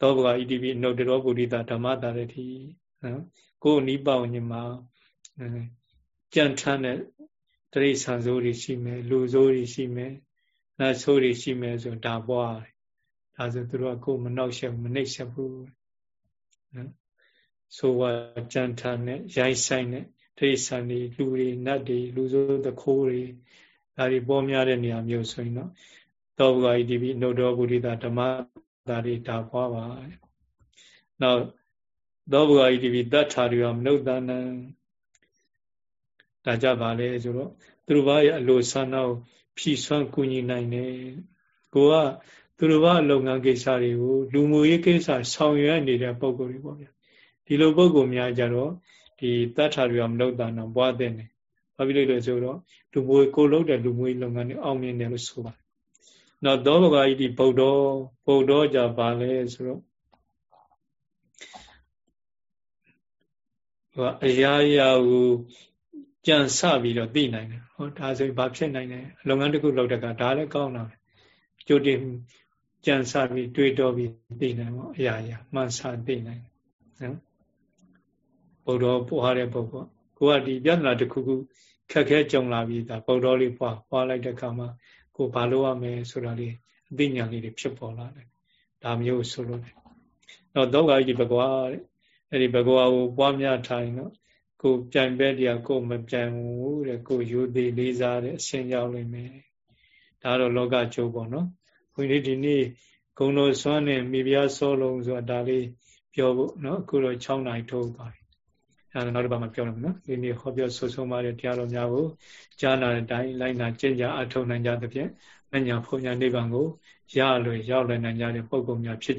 သောဘကဣတိပိအနုတ္တဗုဒ္ဓတာဓမ္မတာတွေထိနော်ကိုယ်နိဗ္ဗာန်ညမှာကြံထမ်းတဲ့တရိษံစိုးတွေရှိမယ်လူစိုးတွေရှိမယ် နတ်ဆိုးတွေရှိမယ်ဆိုဒါပွားတယ်ဒါဆိုသူတို့ကကိုယ်မနှောက်ရှက်မနှိပ်ရှက်ဘူးနော်ဆိုဝါကြံထန်နဲ့ရိုက်ဆိုင်နဲ့တရိษံတွေလူတွေနတ်တွေလူဆိုးသခိုးတွေဒါတွေပေါ်များတဲ့နေရာမျိုးဆိုရင်တော့သောဘဂာဣတိပိနှုတ်တော်ဘုရိတာဓမ္မဒါတွေဒါပွားပါနောက်သောဘဂာဣတိပိတ္ထာရိယမနုဿာနံဒါကြပါလေဆိုတော့သူတို့ဘာရဲ့အလိုဆန္ဒကို ဖြည့်ဆွမ်းကူညီနိုင်တယ်ကိုကသူတို့ဘာလုပ်ငန်းကိစ္စတွေကိုလူမှုရေးကိစ္စဆောင်ရွက်နေတဲ့ပုံကိုယ်တွေပေါ့ဗျာဒီလိုပုံကိုယ်များကြတော့ဒီတတ်ထာတွေကမလုပ်တာတော့ဘွားတဲ့နေဘာဖြစ်လို့လဲဆိုတော့လူမှုကိုလုပ်တဲ့လူမှုရေးလုပ်ငန်းတွေအောင်မြင်တယ်လို့ဆိုပါတယ်နောက်သောဘဂာဤဒီဗုဒ္ဓဗုဒ္ဓကြပါလဲဆိုတော့ဟိုအရာရာကို ကြံစပြီးတော့သိနိုင်တယ်ဟောဒါဆိုရင်ဘာဖြစ်နိုင်လဲလုပ်ငန်းတစ်ခုလုပ်တဲ့ကဒါလည်းကောင်းတာပဲကြိုတင်ကြံစပြီးတွေးတောပြီးသိနိုင်ပေါ့အရာရာမှန်ဆသိနိုင်နော်ဘုဒ္ဓပွားတဲ့ပုဂ္ဂိုလ်ကိုကဒီပြဿနာတစ်ခုခုခက်ခဲကြုံလာပြီးဒါဗုဒ္ဓလေးပွားပွားလိုက်တဲ့အခါမှာကိုဘာလုပ်ရမလဲဆိုတာလေးအသိဉာဏ်လေးတွေဖြစ်ပေါ်လာတယ်ဒါမျိုးဆိုလို့တယ်တော့ဒုက္ခကြီးဘဂဝါတဲ့အဲ့ဒီဘဂဝါကိုပွားများထိုင်တော့ ကိုပြိုင်ပဲတရားကိုမပြိုင်ဘူးတဲ့ကိုယူသေးလေးစားတဲ့အရှင်းရောက်လိမ့်မယ်ဒါတော့လောကကျိုးပေါ့နော်ဘုန်းကြီးဒီနေ့ဂုံတော်စွမ်းနဲ့မိဖုရားစောလုံးဆိုတာဒါလေးပြောဖို့နော်အခုတော့6နိုင်ထုတ်သွားပြီအဲဒါနောက်တစ်ပတ်မှပြောရမယ်နော်ဒီနေ့ဟောပြောဆွဆုံးပါတဲ့တရားတော်များကိုကြားနာတဲ့အတိုင်းလိုက်နာကျင့်ကြအထောက်နိုင်ကြသဖြင့်မညာဖုန်ညာနိဗ္ဗာန်ကိုရလွယ်ရောက်လွယ်နိုင်ကြတဲ့ပုဂ္ဂိုလ်များဖြစ်